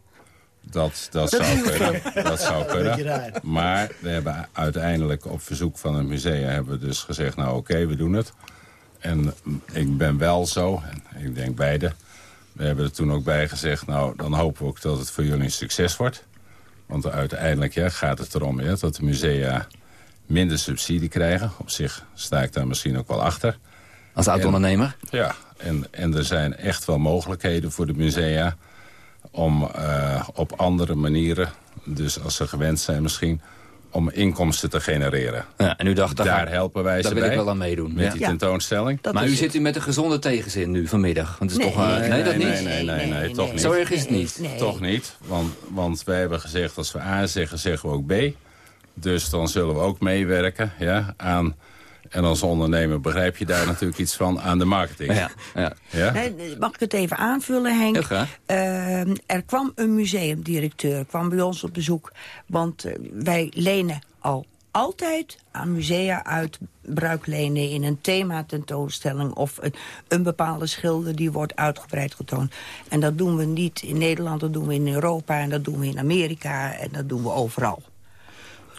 Dat, dat,
Dat
zou kunnen. Dat zou kunnen. Maar we hebben uiteindelijk op verzoek van het museum hebben we dus gezegd... nou oké, we doen het. En ik ben wel zo, en ik denk beide... we hebben er toen ook bij gezegd... nou, dan hopen we ook dat het voor jullie een succes wordt. Want uiteindelijk ja, gaat het erom ja, dat de musea minder subsidie krijgen. Op zich sta ik daar misschien ook wel achter.
Als oud-ondernemer?
Ja, en, en er zijn echt wel mogelijkheden voor de musea... om eh, op andere manieren, dus als ze gewend zijn misschien... om inkomsten te genereren.
Ja, en u dacht, daar,
Daar helpen wij
daar
ze
wil
bij.
ik wel aan meedoen.
Met
ja.
die tentoonstelling.
maar u zit u met een gezonde tegenzin nu vanmiddag. Want het is
Nee.
toch, eh, nee,
Nee,
dat
nee,
niet?
nee, nee, nee, toch niet.
Zo erg is het niet.
Toch niet, want, want wij hebben gezegd... als we A zeggen, zeggen we ook B. Dus dan zullen we ook meewerken ja, aan... en als ondernemer begrijp je daar natuurlijk iets van aan de marketing.
Ja, ja.
Ja?
Nee, mag ik het even aanvullen, Henk?
Heel graag.
Ehm, er kwam een museumdirecteur, kwam bij ons op bezoek. Want eh, wij lenen al altijd aan musea uit bruiklenen in een thematentoonstelling... of een, een bepaalde schilder die wordt uitgebreid getoond. En dat doen we niet in Nederland, dat doen we in Europa... en dat doen we in Amerika en dat doen we overal.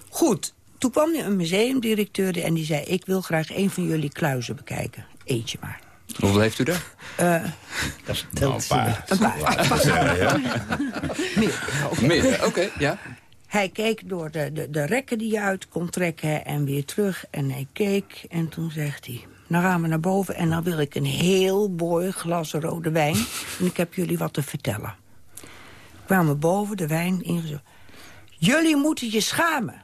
Goed, toen kwam er een museumdirecteur en die zei... ik wil graag een van jullie kluizen bekijken. Eentje maar.
Hoeveel heeft u er?
Eh,
Nou, een paar. *laughs*
Een paar.
Ja. *laughs*
Meer, oké.
Meer, oké, ja.
Hij keek door de, de, de rekken die je uit kon trekken en weer terug. En hij keek en toen zegt hij... Nou gaan we naar boven en dan wil ik een heel mooi glas rode wijn. *laughs* En ik heb jullie wat te vertellen. We kwamen boven, de wijn ingezogen. Jullie moeten je schamen.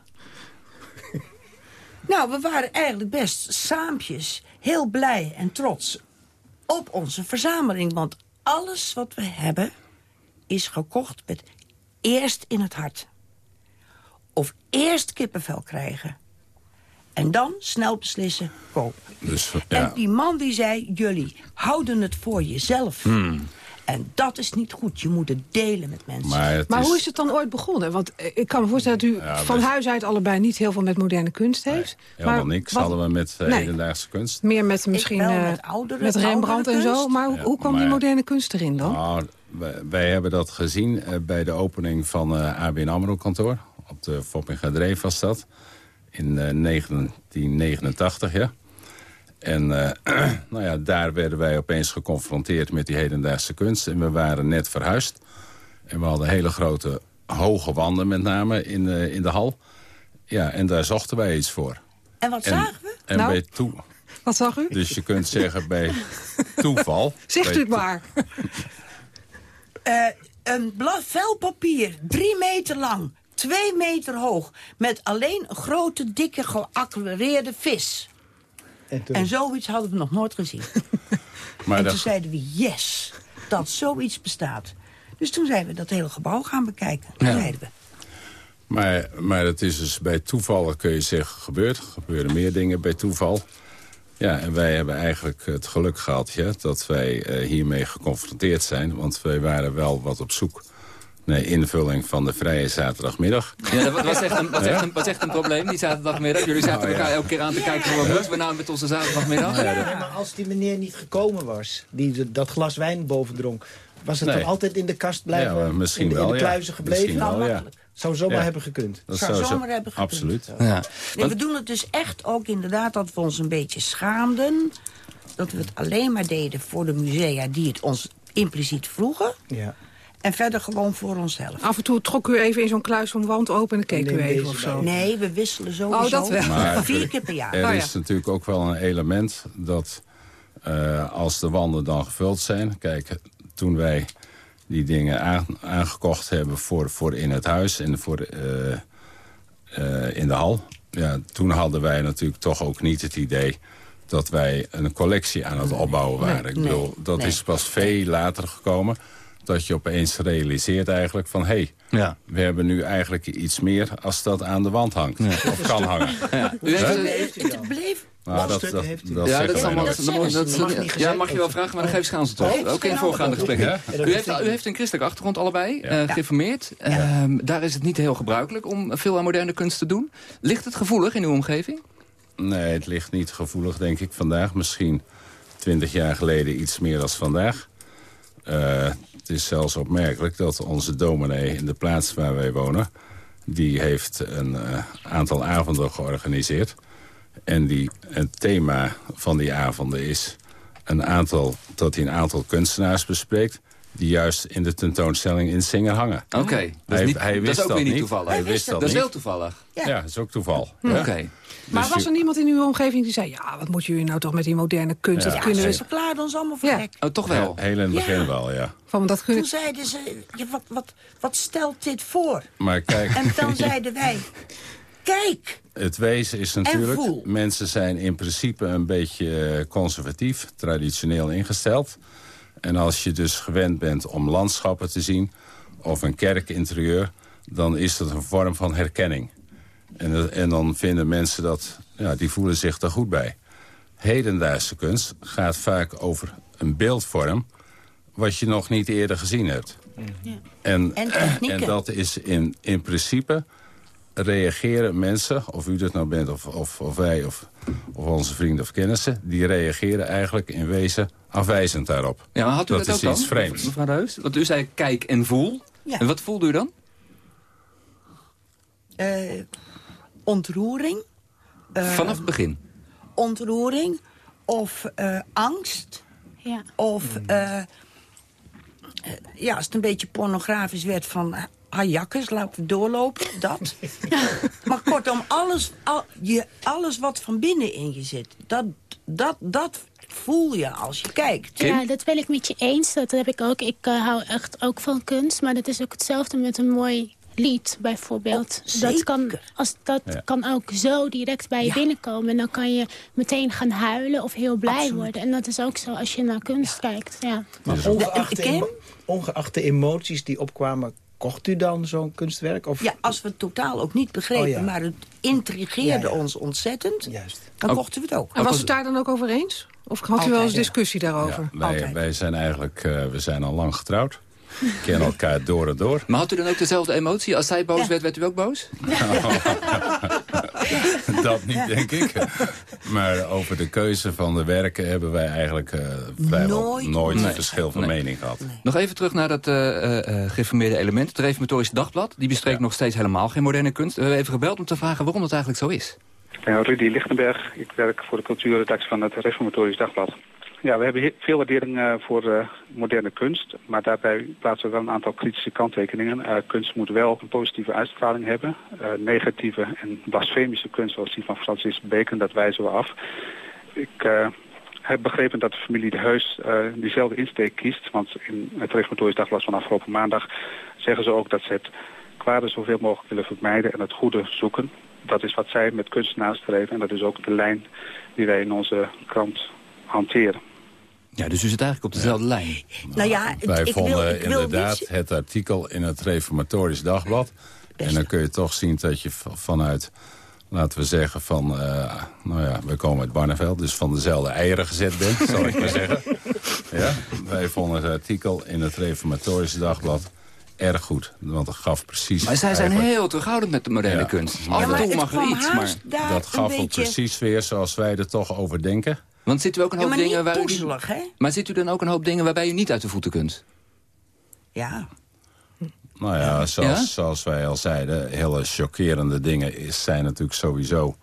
Nou, we waren eigenlijk best saampjes. Heel blij en trots op onze verzameling. Want alles wat we hebben is gekocht met eerst in het hart. Of eerst kippenvel krijgen. En dan snel beslissen, kopen.
Dus,
En
ja.
die man die zei, jullie houden het voor jezelf.
Hmm.
En dat is niet goed. Je moet het delen met mensen.
Maar, het
Maar
is-
hoe is het dan ooit begonnen? Want eh, ik kan me voorstellen dat u
Ja,
van huis uit allebei niet heel veel met moderne kunst heeft.
Helemaal
maar
niks
wat-
hadden we met uh,
Nee.
hedendaagse kunst.
Meer met misschien
wel
eh,
met oudere-
met Rembrandt en zo. Maar hoe,
Ja,
hoe kwam die moderne kunst erin dan?
Nou, wij, wij hebben dat gezien eh, bij de opening van eh ABN AMRO-kantoor. Op de Foppinga Dreef was dat. In eh, 1989, ja. En eh, *clears throat* nou ja, daar werden wij opeens geconfronteerd met die hedendaagse kunst. En we waren net verhuisd. En we hadden hele grote, hoge wanden met name in, eh, in de hal. Ja, en daar zochten wij iets voor.
En wat
En,
zagen we?
en
Nou?
bij toe, *laughs*
Wat zag u?
dus je kunt zeggen bij toeval... *laughs*
Zegt u het maar. *laughs*
Eh, een vel papier, drie meter lang, twee meter hoog... met alleen een grote, dikke, geacquareerde vis.
En toen-
En zoiets hadden we nog nooit gezien. *laughs*
Maar
en
dat-
toen zeiden we, yes, dat zoiets bestaat. Dus toen zijn we dat hele gebouw gaan bekijken.
Ja.
zeiden we,
Maar, maar het is dus bij toeval, kun je zeggen, gebeurd. Er gebeuren meer dingen bij toeval. Ja, en wij hebben eigenlijk het geluk gehad ja, dat wij eh, hiermee geconfronteerd zijn. Want wij waren wel wat op zoek naar invulling van de vrije zaterdagmiddag.
Ja, dat was echt een, was echt een, was echt een probleem, die zaterdagmiddag. Jullie zaten
Nou, ja.
elkaar elke keer aan te kijken van wat we nou met onze zaterdagmiddag?
Nee, maar als die meneer niet gekomen was, die dat glas wijn boven dronk... was het
Nee.
dan altijd in de kast blijven,
Ja, misschien
in de, in de
ja.
kluizen gebleven?
Misschien wel, ja.
Zou zomaar
Ja.
hebben gekund.
Dat
Zou
zou zo-
zomaar hebben gekund.
Absoluut.
Ja.
Nee, we doen het dus echt ook inderdaad dat we ons een beetje schaamden. Dat we het alleen maar deden voor de musea die het ons impliciet vroegen.
Ja.
En verder gewoon voor onszelf.
Af en toe trok u even in zo'n kluis van wand open en keek
Neem
u even of zo.
Nee, we wisselen sowieso.
Oh, dat wel.
Maar
Vier keer per jaar.
Er
Oh, ja.
is natuurlijk ook wel een element dat eh, als de wanden dan gevuld zijn... Kijk, toen wij die dingen aan- aangekocht hebben voor, voor in het huis en voor eh, eh, in de hal... Ja, toen hadden wij natuurlijk toch ook niet het idee dat wij een collectie aan het opbouwen waren. Ik
nee,
bedoel, dat
nee.
is pas veel later gekomen dat je opeens realiseert eigenlijk van... hé, hey,
Ja.
we hebben nu eigenlijk iets meer als dat aan de wand hangt. Of kan hangen. *laughs*
Ja. U heeft,
Hè?
Het, bleef...
Nou, dat, dat,
ja, dat is allemaal...
Dat
dat
zeggen
dat-
ze.
dat-
Dat mag niet
ja, mag je wel vragen, maar dan geef ze aan ze toch. Ook in
geen
voorgaande gesprekken. U
heeft u.
heeft een christelijke achtergrond allebei,
Ja.
eh, geïnformeerd. Ehm, daar is het niet heel gebruikelijk om veel aan moderne kunst te doen. Ligt het gevoelig in uw omgeving?
Nee, het ligt niet gevoelig, denk ik, vandaag. Misschien twintig jaar geleden iets meer dan vandaag. Eh, het is zelfs opmerkelijk dat onze dominee in de plaats waar wij wonen... die heeft een eh, aantal avonden georganiseerd. En die, het thema van die avonden is een aantal, dat hij een aantal kunstenaars bespreekt... die juist in de tentoonstelling in Singer hangen.
Oké, dat, is
Hij-
niet-
hij
dat
wist
is ook
dat
weer niet toevallig.
Hij wist dat
dat is heel toevallig.
Ja, dat is ook toeval.
Oké.
Ja.
Maar
Dus
was er niemand in uw omgeving die zei... ja, wat moet jullie nou toch met die moderne kunst?
Ja.
Dat
Ja,
kunnen
ze
we...
verklaarden ons allemaal voor
Ja.
gek.
Oh, toch wel?
Heel in het begin
Ja.
wel, ja.
Van, dat.
Toen zeiden ze, ja, wat, wat, wat stelt dit voor?
Maar kijk,
En dan *laughs* zeiden wij, kijk,
het wezen is natuurlijk... mensen zijn in principe een beetje conservatief, traditioneel ingesteld. En als je dus gewend bent om landschappen te zien... of een kerkinterieur, dan is dat een vorm van herkenning. En, en dan vinden mensen dat... Ja, die voelen zich daar goed bij. Hedendaagse kunst gaat vaak over een beeldvorm... wat je nog niet eerder gezien hebt. En,
En technieken.
en dat is in, in principe reageren mensen, of u dat nou bent of, of, of wij of, of onze vrienden of kennissen... die reageren eigenlijk in wezen afwijzend daarop.
Ja, maar had u dat,
dat
ook
is iets
dan,
vreemds.
mevrouw? Want u zei kijk en voel.
Ja.
En wat voelde u dan?
eh, ontroering. eh,
Vanaf het begin.
Ontroering of eh, angst.
Ja.
Of, ja, als het een beetje pornografisch werd van... Hajakkes, doorlopen, dat. *laughs* maar kortom, alles, al, je, alles wat van binnen in je zit... dat, dat, dat voel je als je kijkt.
Ja, dat ben ik met je eens. Dat heb ik ook. Ik eh, hou echt ook van kunst. Maar dat is ook hetzelfde met een mooi lied, bijvoorbeeld.
Oh,
dat kan, als, dat
Ja.
kan ook zo direct bij je
Ja.
binnenkomen. En dan kan je meteen gaan huilen of heel blij
Absoluut.
worden. En dat is ook zo als je naar kunst kijkt. Ja.
Maar de, ongeacht de emoties die opkwamen... kocht u dan zo'n kunstwerk? Of...
Ja, als we het totaal ook niet begrepen,
Oh, ja.
maar het intrigeerde
Ja, ja.
ons ontzettend...
Juist.
dan
Ook-
kochten we het ook.
En was het daar dan ook over eens? Of had u wel eens
ja.
discussie daarover?
Ja, wij, wij zijn eigenlijk eh, we zijn al lang getrouwd. kennen elkaar door en door.
Maar had u dan ook dezelfde emotie? Als zij boos
Ja.
werd, werd u ook boos? *laughs* *laughs* *laughs*
dat niet, denk ik. Maar over de keuze van de werken hebben wij eigenlijk eh, vrijwel
Nooit.
nooit, een verschil van
Nee.
mening gehad.
Nog even terug naar dat eh eh, eh, geïnformeerde element. Het Reformatorische Dagblad. Die bestreekt nog steeds helemaal geen moderne kunst. We hebben even gebeld om te vragen waarom dat eigenlijk zo is.
Ja, Rudy Lichtenberg. Ik werk voor de cultuurredactie van het Reformatorisch Dagblad. Ja, we hebben he- veel waardering eh, voor eh, moderne kunst. Maar daarbij plaatsen we wel een aantal kritische kanttekeningen. Eh, kunst moet wel een positieve uitstraling hebben. Negatieve en blasfemische kunst, zoals die van Francis Bacon, dat wijzen we af. Ik heb begrepen dat de familie De Heus diezelfde insteek kiest. Want in het Reformatorisch Dagblad van afgelopen maandag zeggen ze ook dat ze het kwade zoveel mogelijk willen vermijden en het goede zoeken. Dat is wat zij met kunst nastreven en dat is ook de lijn die wij in onze krant hanteren.
Ja, dus u zit eigenlijk op dezelfde lijn.
Nou ja,
Wij
ik
vonden
wil, ik wil
inderdaad
niet-
het artikel in het Reformatorisch Dagblad... En dan kun je toch zien dat je vanuit, laten we zeggen van... eh, nou ja, we komen uit Barneveld, dus van dezelfde eieren gezet bent, zal ik maar zeggen. *laughs* Ja, wij vonden het artikel in het Reformatorische Dagblad erg goed. Want het gaf precies...
Maar zij zijn
eigenlijk-
heel terughoudend met de moderne
Ja.
kunst.
Ja,
Af en
maar
toe
het
mag er iets, maar...
dat gaf ook
beetje-
precies weer zoals wij er toch over denken.
Want ziet u ook een
Ja,
hoop
maar
dingen waar u
hè?
Maar ziet u dan ook een hoop dingen waarbij u niet uit de voeten kunt?
Ja.
Nou ja, zoals,
Ja?
zoals wij al zeiden, hele chockerende dingen is, zijn natuurlijk sowieso...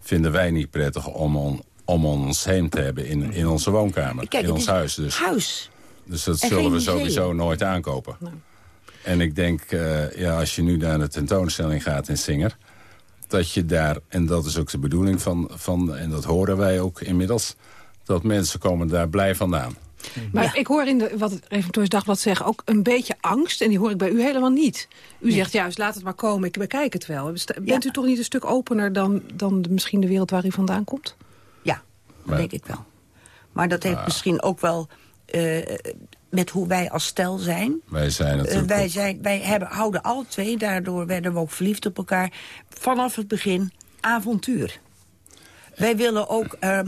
vinden wij niet prettig om, on, om ons heen te hebben in, in onze woonkamer,
Kijk,
in ons
is
huis. Dus,
Huis.
dus dat
en
zullen we sowieso nooit aankopen. En ik denk, eh, ja, als je nu naar de tentoonstelling gaat in Singer... dat je daar, en dat is ook de bedoeling van, van en dat horen wij ook inmiddels... dat mensen komen daar blij vandaan.
Maar ik hoor in de, wat het Reformatorisch Dagblad zegt ook een beetje angst. En die hoor ik bij u helemaal niet. U zegt juist, laat het maar komen, ik bekijk het wel. Bent u toch niet een stuk opener dan, dan de, misschien de wereld waar u vandaan komt?
Ja, dat denk ik wel. Maar dat heeft misschien ook wel eh, met hoe wij als stel zijn.
Wij zijn
Eh,
natuurlijk
wij zijn, wij hebben, houden alle twee, daardoor werden we ook verliefd op elkaar. Vanaf het begin avontuur. Wij willen ook eh,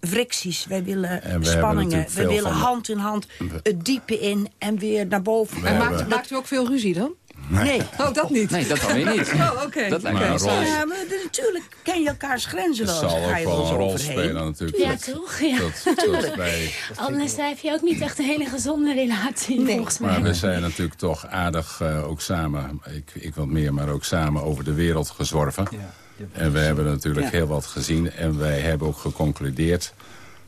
fricties, wij willen spanningen. We willen hand in hand het diepe in en weer naar boven.
En maakt, maakt u ook veel ruzie dan?
Nee. *laughs*
Oh, dat niet?
Nee, dat dan weer niet.
Oh, oké.
Dat lijkt me
Maar rol-
Ja, maar natuurlijk ken je elkaars grenzen wel. eens,
zal ook wel een rol spelen natuurlijk.
Ja,
dat-
toch? Ja.
Dat, dat
Anders heb je ook niet echt een hele gezonde relatie, volgens mij.
maar we zijn natuurlijk toch aardig eh, ook samen, ik, ik wat meer, maar ook samen over de wereld gezworven. En we hebben natuurlijk
Ja.
heel wat gezien. En wij hebben ook geconcludeerd,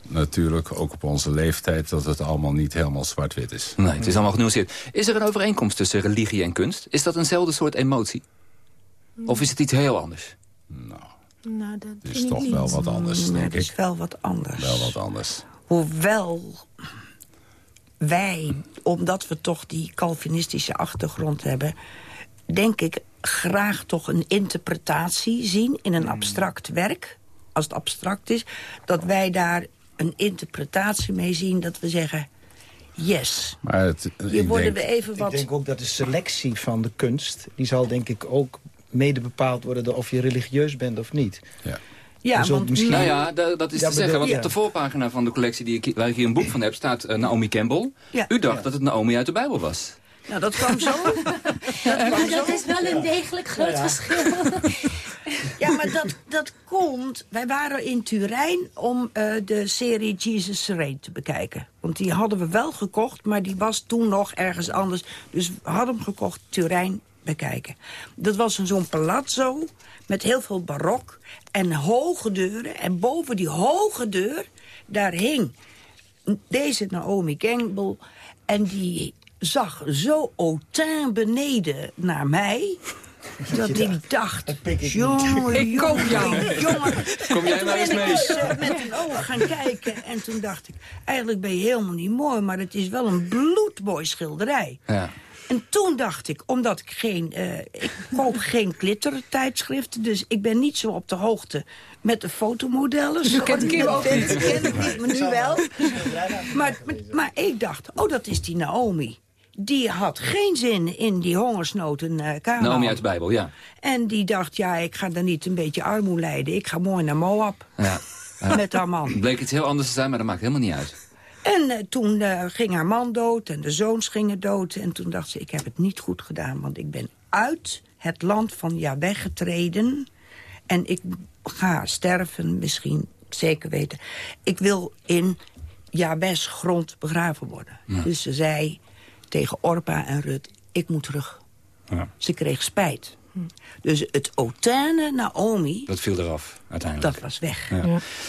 natuurlijk ook op onze leeftijd... dat het allemaal niet helemaal zwart-wit is.
Nee, het is allemaal genuanceerd. Is er een overeenkomst tussen religie en kunst? Is dat eenzelfde soort emotie? Of is het iets heel anders?
Nou, dat
Het is
ik
toch
niet.
wel wat anders,
Nee,
denk
het is
ik.
wel wat anders.
Wel wat anders.
Hoewel wij, omdat we toch die Calvinistische achtergrond hebben... denk ik graag toch een interpretatie zien in een abstract werk. Als het abstract is, dat wij daar een interpretatie mee zien... dat we zeggen, yes.
Maar het,
Hier
ik
worden
denk,
we even wat...
Ik denk ook dat de selectie van de kunst... die zal denk ik ook mede bepaald worden... door of je religieus bent of niet.
Ja.
Ja, want
misschien-
Nou ja, da- dat is
Ja,
te zeggen. Want op de voorpagina van de collectie die ik, waar ik hier een boek van heb... staat eh, Naomi Campbell.
Ja.
U dacht dat het Naomi uit de Bijbel was.
Nou, dat kwam zo.
Maar *laughs* dat is wel een degelijk groot verschil. *laughs*
Ja, maar dat, dat komt... Wij waren in Turijn om eh, de serie Jesus Serene te bekijken. Want die hadden we wel gekocht, maar die was toen nog ergens anders. Dus we hadden hem gekocht, Turijn bekijken. Dat was een zo'n palazzo met heel veel barok en hoge deuren. En boven die hoge deur, daar hing deze Naomi Campbell. En die zag zo autain beneden naar mij... *laughs* Dat ik dacht, jongen,
Ik koop *laughs*
jongen,
jou. *laughs*
jongen.
Kom jij
En
maar eens
toen ben
mee.
ik dus, eh, met een oog gaan kijken. En toen dacht ik, eigenlijk ben je helemaal niet mooi... maar het is wel een bloedmooi schilderij.
Ja.
En toen dacht ik, omdat ik geen... eh, ik koop geen glittertijdschriften... dus ik ben niet zo op de hoogte met de fotomodellen.
U kent Kim ook niet.
Ken ik niet, maar nu wel. Maar, maar, maar ik dacht, oh, dat is die Naomi. Die had geen zin in die hongersnoten uh,
Naomi uit de Bijbel, ja.
En die dacht, ja, ik ga dan niet een beetje armoe leiden. Ik ga mooi naar Moab
ja. *laughs*
met haar man.
Het bleek iets heel anders te zijn, maar dat maakt helemaal niet uit.
En eh, toen eh, ging haar man dood en de zoons gingen dood. En toen dacht ze, ik heb het niet goed gedaan. Want ik ben uit het land van Jahweh getreden. En ik ga sterven, misschien zeker weten. Ik wil in Jahweh's grond begraven worden.
Ja.
Dus ze zei tegen Orpa en Rut, ik moet terug.
Ja.
Ze kreeg spijt. Dus het Otane Naomi,
Dat viel eraf, uiteindelijk.
dat was weg.
Ja.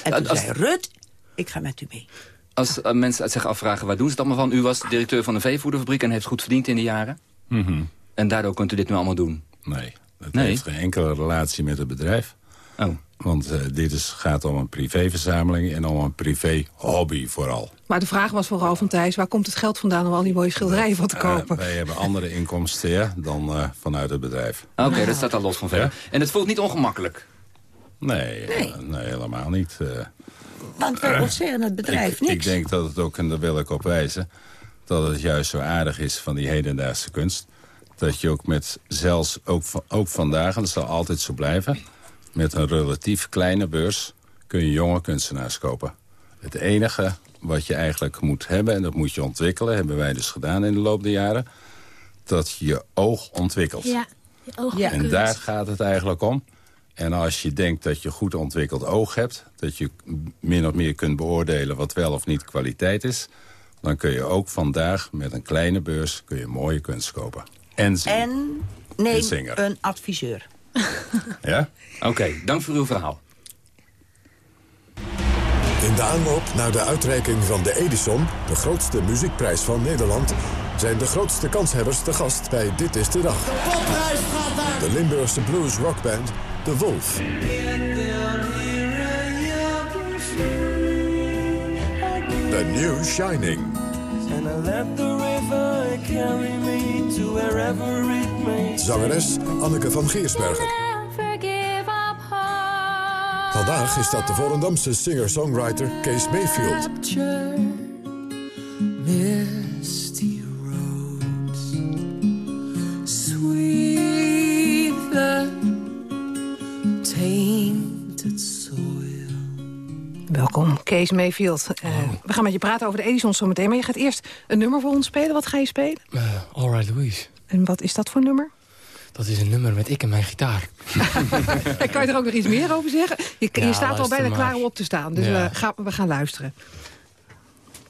En toen
Als-
zei Rut, ik ga met u mee.
Als eh, mensen zich afvragen, waar doen ze het allemaal van? U was directeur van een veevoederfabriek en heeft goed verdiend in de jaren.
Mhm.
En daardoor kunt u dit nu allemaal doen.
Nee, dat
Nee?
heeft geen enkele relatie met het bedrijf.
Oh.
Want eh, dit is, gaat om een privéverzameling en om een privé-hobby vooral.
Maar de vraag was vooral van Thijs, waar komt het geld vandaan om al die mooie schilderijen van te
Eh,
kopen?
wij hebben andere inkomsten ja, dan eh, vanuit het bedrijf.
Oké, dat staat daar los van verder. En het voelt niet ongemakkelijk.
Nee, eh, nee. helemaal niet. eh.
Want wij ontzeggen het bedrijf
ik,
niks.
ik denk dat het ook, en daar wil ik op wijzen... dat het juist zo aardig is van die hedendaagse kunst... dat je ook met, zelfs ook, ook vandaag, en dat zal altijd zo blijven... met een relatief kleine beurs kun je jonge kunstenaars kopen. Het enige wat je eigenlijk moet hebben, en dat moet je ontwikkelen... hebben wij dus gedaan in de loop der jaren... dat je je oog ontwikkelt.
Ja, je oog
En
kunt.
daar gaat het eigenlijk om. En als je denkt dat je goed ontwikkeld oog hebt... dat je min of meer kunt beoordelen wat wel of niet kwaliteit is... dan kun je ook vandaag met een kleine beurs kun je mooie kunst kopen. En.
En
En
neem een adviseur. *laughs*
Ja?
Oké, dank voor uw verhaal.
In de aanloop naar de uitreiking van de Edison, de grootste muziekprijs van Nederland... zijn de grootste kanshebbers te gast bij Dit is de Dag. De Limburgse blues rockband De Wolf. The New Shining.
And I let the river carry me to wherever it may
Zangeres Anneke van Giersbergen. Vandaag is dat de Volendamse singer-songwriter Kees Mayfield.
Misty roads, sweet the.
Welkom, Kees Mayfield. Eh, We gaan met je praten over de Edisons zometeen. Maar je gaat eerst een nummer voor ons spelen. Wat ga je spelen?
Uh, All Right Louise.
En wat is dat voor nummer?
Dat is een nummer met ik en mijn gitaar. *laughs*
kan je er ook nog iets meer over zeggen? Je, staat al bijna
maar.
klaar om op te staan. Dus
Ja.
we, gaan, we gaan luisteren.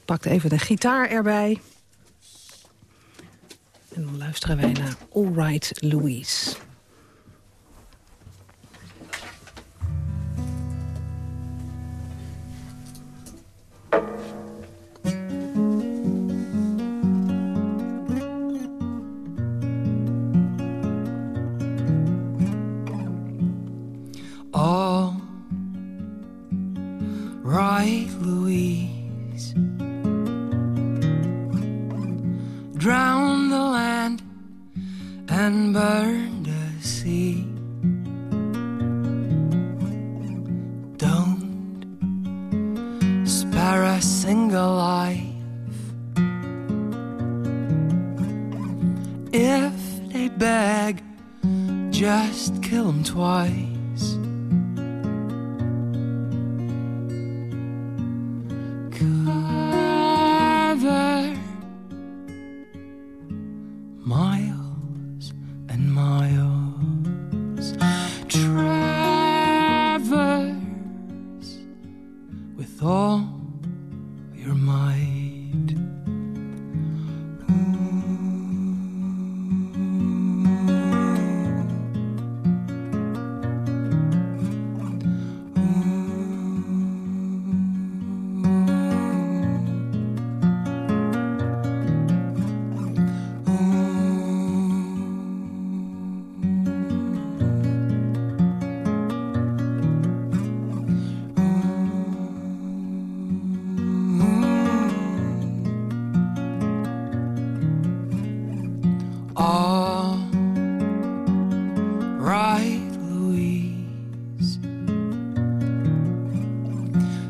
Pak even de gitaar erbij. En dan luisteren wij naar All Right Louise.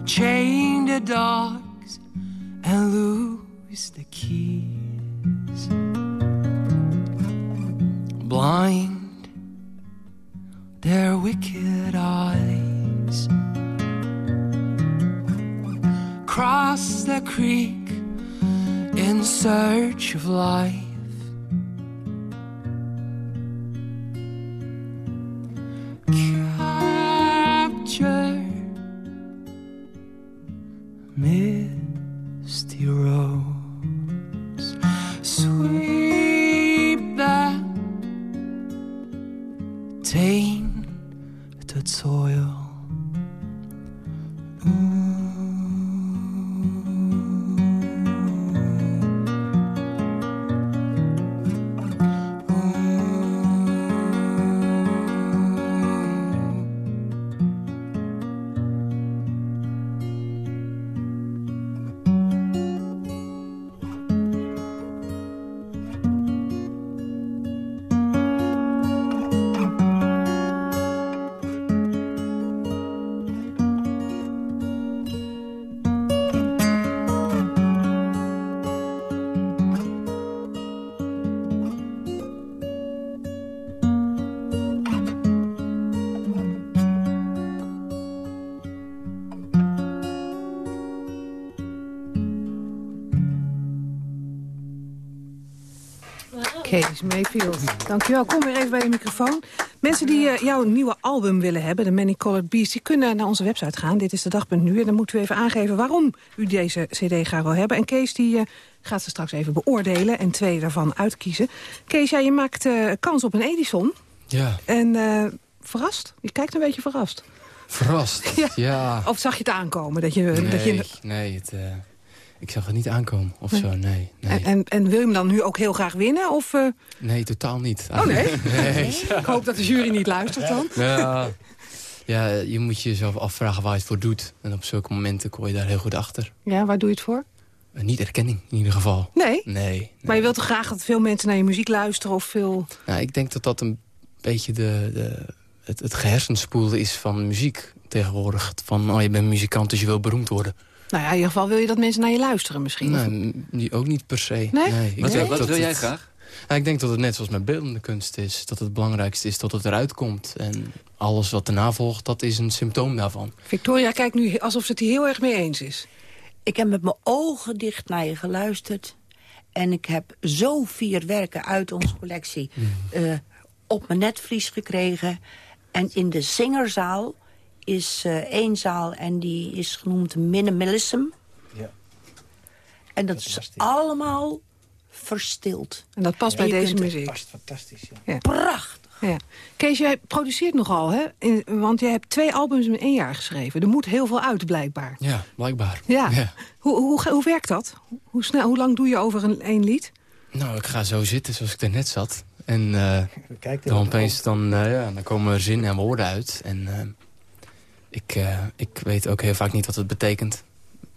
Chain the dogs and lose the keys. Blind their wicked eyes. Cross the creek in search of life.
Dankjewel. Kom weer even bij de microfoon. Mensen die uh, jouw nieuwe album willen hebben, de Many Colored Beast... die kunnen naar onze website gaan. Dit is de dag.nu. En dan moeten u even aangeven waarom u deze cd graag wil hebben. En Kees die, uh, gaat ze straks even beoordelen en twee daarvan uitkiezen. Kees, ja, je maakt uh, kans op een Edison.
Ja.
En verrast? Je kijkt een beetje verrast.
Verrast? *laughs* ja. ja.
Of zag je het aankomen? Dat je,
nee,
dat je...
nee het, ik zag het niet aankomen of nee. zo, nee. nee.
En, en, wil je hem dan nu ook heel graag winnen? Of, uh...
Nee, totaal niet.
Oh *laughs* nee?
nee.
Ik hoop dat de jury niet luistert dan.
Ja, ja, je moet je jezelf afvragen waar je het voor doet. En op zulke momenten kom je daar heel goed achter.
Ja, waar doe je het voor?
Uh, niet erkenning, in ieder geval.
Nee?
Nee.
Maar je wilt toch graag dat veel mensen naar je muziek luisteren of veel...
Nou, ik denk dat dat een beetje de, de, het, het gehersenspoelen is van muziek tegenwoordig. Van, oh, je bent muzikant, dus je wil beroemd worden.
Nou ja, in ieder geval wil je dat mensen naar je luisteren misschien.
Nee, die ook niet per se.
Nee?
nee
wat, nee? wat wil jij
het,
graag?
Nou, ik denk dat het net zoals met beeldende kunst is. Dat het belangrijkste is dat het eruit komt. En alles wat erna volgt, dat is een symptoom daarvan.
Victoria kijkt nu alsof ze het hier heel erg mee eens is.
Ik heb met mijn ogen dicht naar je geluisterd. En ik heb zo vier werken uit onze collectie mm. uh, op mijn netvlies gekregen. En in de zingerzaal is uh, één zaal en die is genoemd Minimalism.
Ja.
En dat is allemaal verstild.
En dat past bij deze
kunt,
muziek.
past fantastisch, ja.
ja.
Prachtig.
Ja. Kees, jij produceert nogal, hè? In, want jij hebt twee albums in één jaar geschreven. Er moet heel veel uit, blijkbaar.
Ja, blijkbaar.
Ja. ja. Hoe, hoe, hoe werkt dat? Hoe, snel, hoe lang doe je over een, één lied?
Nou, ik ga zo zitten zoals ik er net zat. En uh, dan opeens dan, uh, ja, dan komen er zinnen en woorden uit. En uh, ik, uh, ik weet ook heel vaak niet wat het betekent.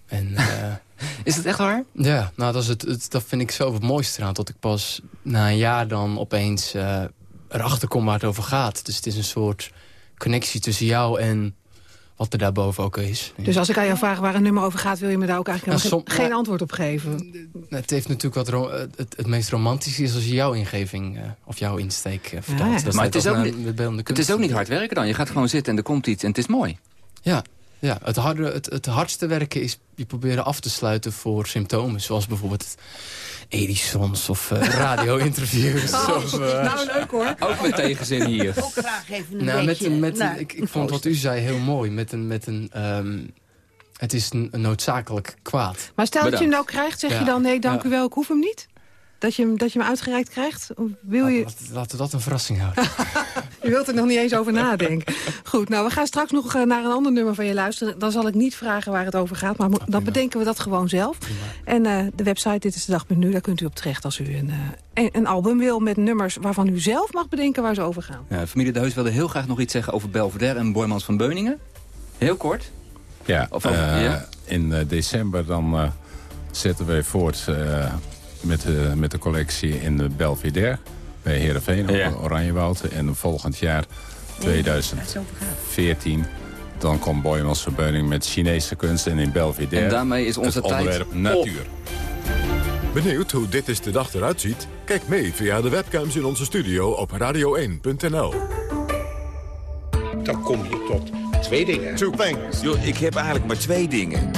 En, uh, *laughs*
is het echt waar?
Ja, nou, dat, is het, het, dat vind ik zelf het mooiste eraan. Dat ik pas na een jaar dan opeens uh, erachter kom waar het over gaat. Dus het is een soort connectie tussen jou en wat er daarboven ook is.
Dus als ik aan jou vraag waar een nummer over gaat... wil je me daar ook eigenlijk nou, som, geen antwoord op geven?
Het heeft natuurlijk wat het, het meest romantisch is als je jouw ingeving uh, of jouw insteek uh, vertelt.
Ja, ja. Maar het is, ook, het is ook niet hard werken dan. Je gaat gewoon zitten en er komt iets en het is mooi.
Ja, ja het, harde, het, het hardste werken is je proberen af te sluiten voor symptomen. Zoals bijvoorbeeld Edisons of uh, *laughs* radio-interviews.
Oh, of, uh, nou, leuk hoor.
Ook met *laughs* tegenzin hier.
Ook graag even een
nou,
beetje...
Met, met
nou,
een, ik, ik vond wat u zei heel mooi. Met een, met een, um, het is een, een, noodzakelijk kwaad.
Maar stel Bedankt. dat je hem nou krijgt, zeg ja. je dan... nee, dank ja. u wel, ik hoef hem niet? Dat je, dat je hem uitgereikt krijgt? Of wil je...
Laten, laten we dat een verrassing houden. *laughs*
je wilt er nog niet eens over nadenken. Goed, nou, we gaan straks nog naar een ander nummer van je luisteren. Dan zal ik niet vragen waar het over gaat, maar dan prima. bedenken we dat gewoon zelf. Prima. En uh, de website Dit is de Dag.nu, daar kunt u op terecht als u een, uh, een album wil... met nummers waarvan u zelf mag bedenken waar ze over gaan.
Ja, familie De Heus wilde heel graag nog iets zeggen over Belvedere en Boymans van Beuningen. Heel kort.
Ja, of over, uh, ja? in december dan zetten wij voort met de, met de collectie in de Belvedere bij Heerenveen, ja. Oranjewoud. En volgend jaar, 2014, dan komt Boymans Verbeuning met Chinese kunst en in Belvedere.
En daarmee is onze
het onderwerp
tijd
natuur.
Benieuwd hoe dit is de dag eruit ziet? Kijk mee via de webcams in onze studio op radio1.nl.
Dan kom je tot twee dingen.
Two things.
Yo, ik heb eigenlijk maar twee dingen.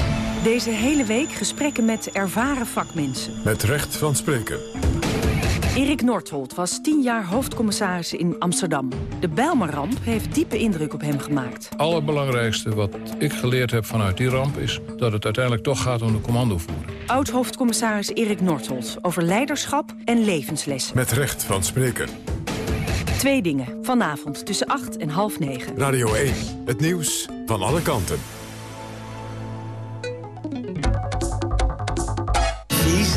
Deze hele week gesprekken met ervaren vakmensen.
Met recht van spreken.
Erik Northolt was tien jaar hoofdcommissaris in Amsterdam. De Bijlmerramp heeft diepe indruk op hem gemaakt.
Het allerbelangrijkste wat ik geleerd heb vanuit die ramp... is dat het uiteindelijk toch gaat om de commandovoering.
Oud-hoofdcommissaris Erik Northolt over leiderschap en levenslessen.
Met recht van spreken.
Twee dingen, vanavond tussen acht en half negen.
Radio 1, het nieuws van alle kanten.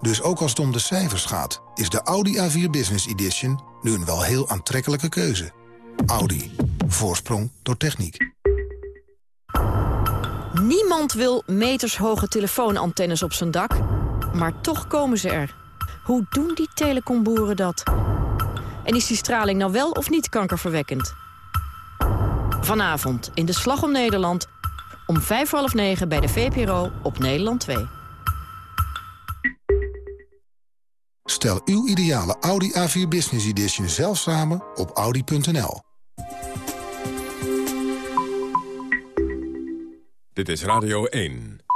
Dus ook als het om de cijfers gaat, is de Audi A4 Business Edition nu een wel heel aantrekkelijke keuze. Audi. Voorsprong door techniek.
Niemand wil metershoge telefoonantennes op zijn dak, maar toch komen ze er. Hoe doen die telecomboeren dat? En is die straling nou wel of niet kankerverwekkend? Vanavond in de Slag om Nederland om vijf half negen bij de VPRO op Nederland 2.
Stel uw ideale Audi A4 Business Edition zelf samen op audi.nl.
Dit is Radio 1.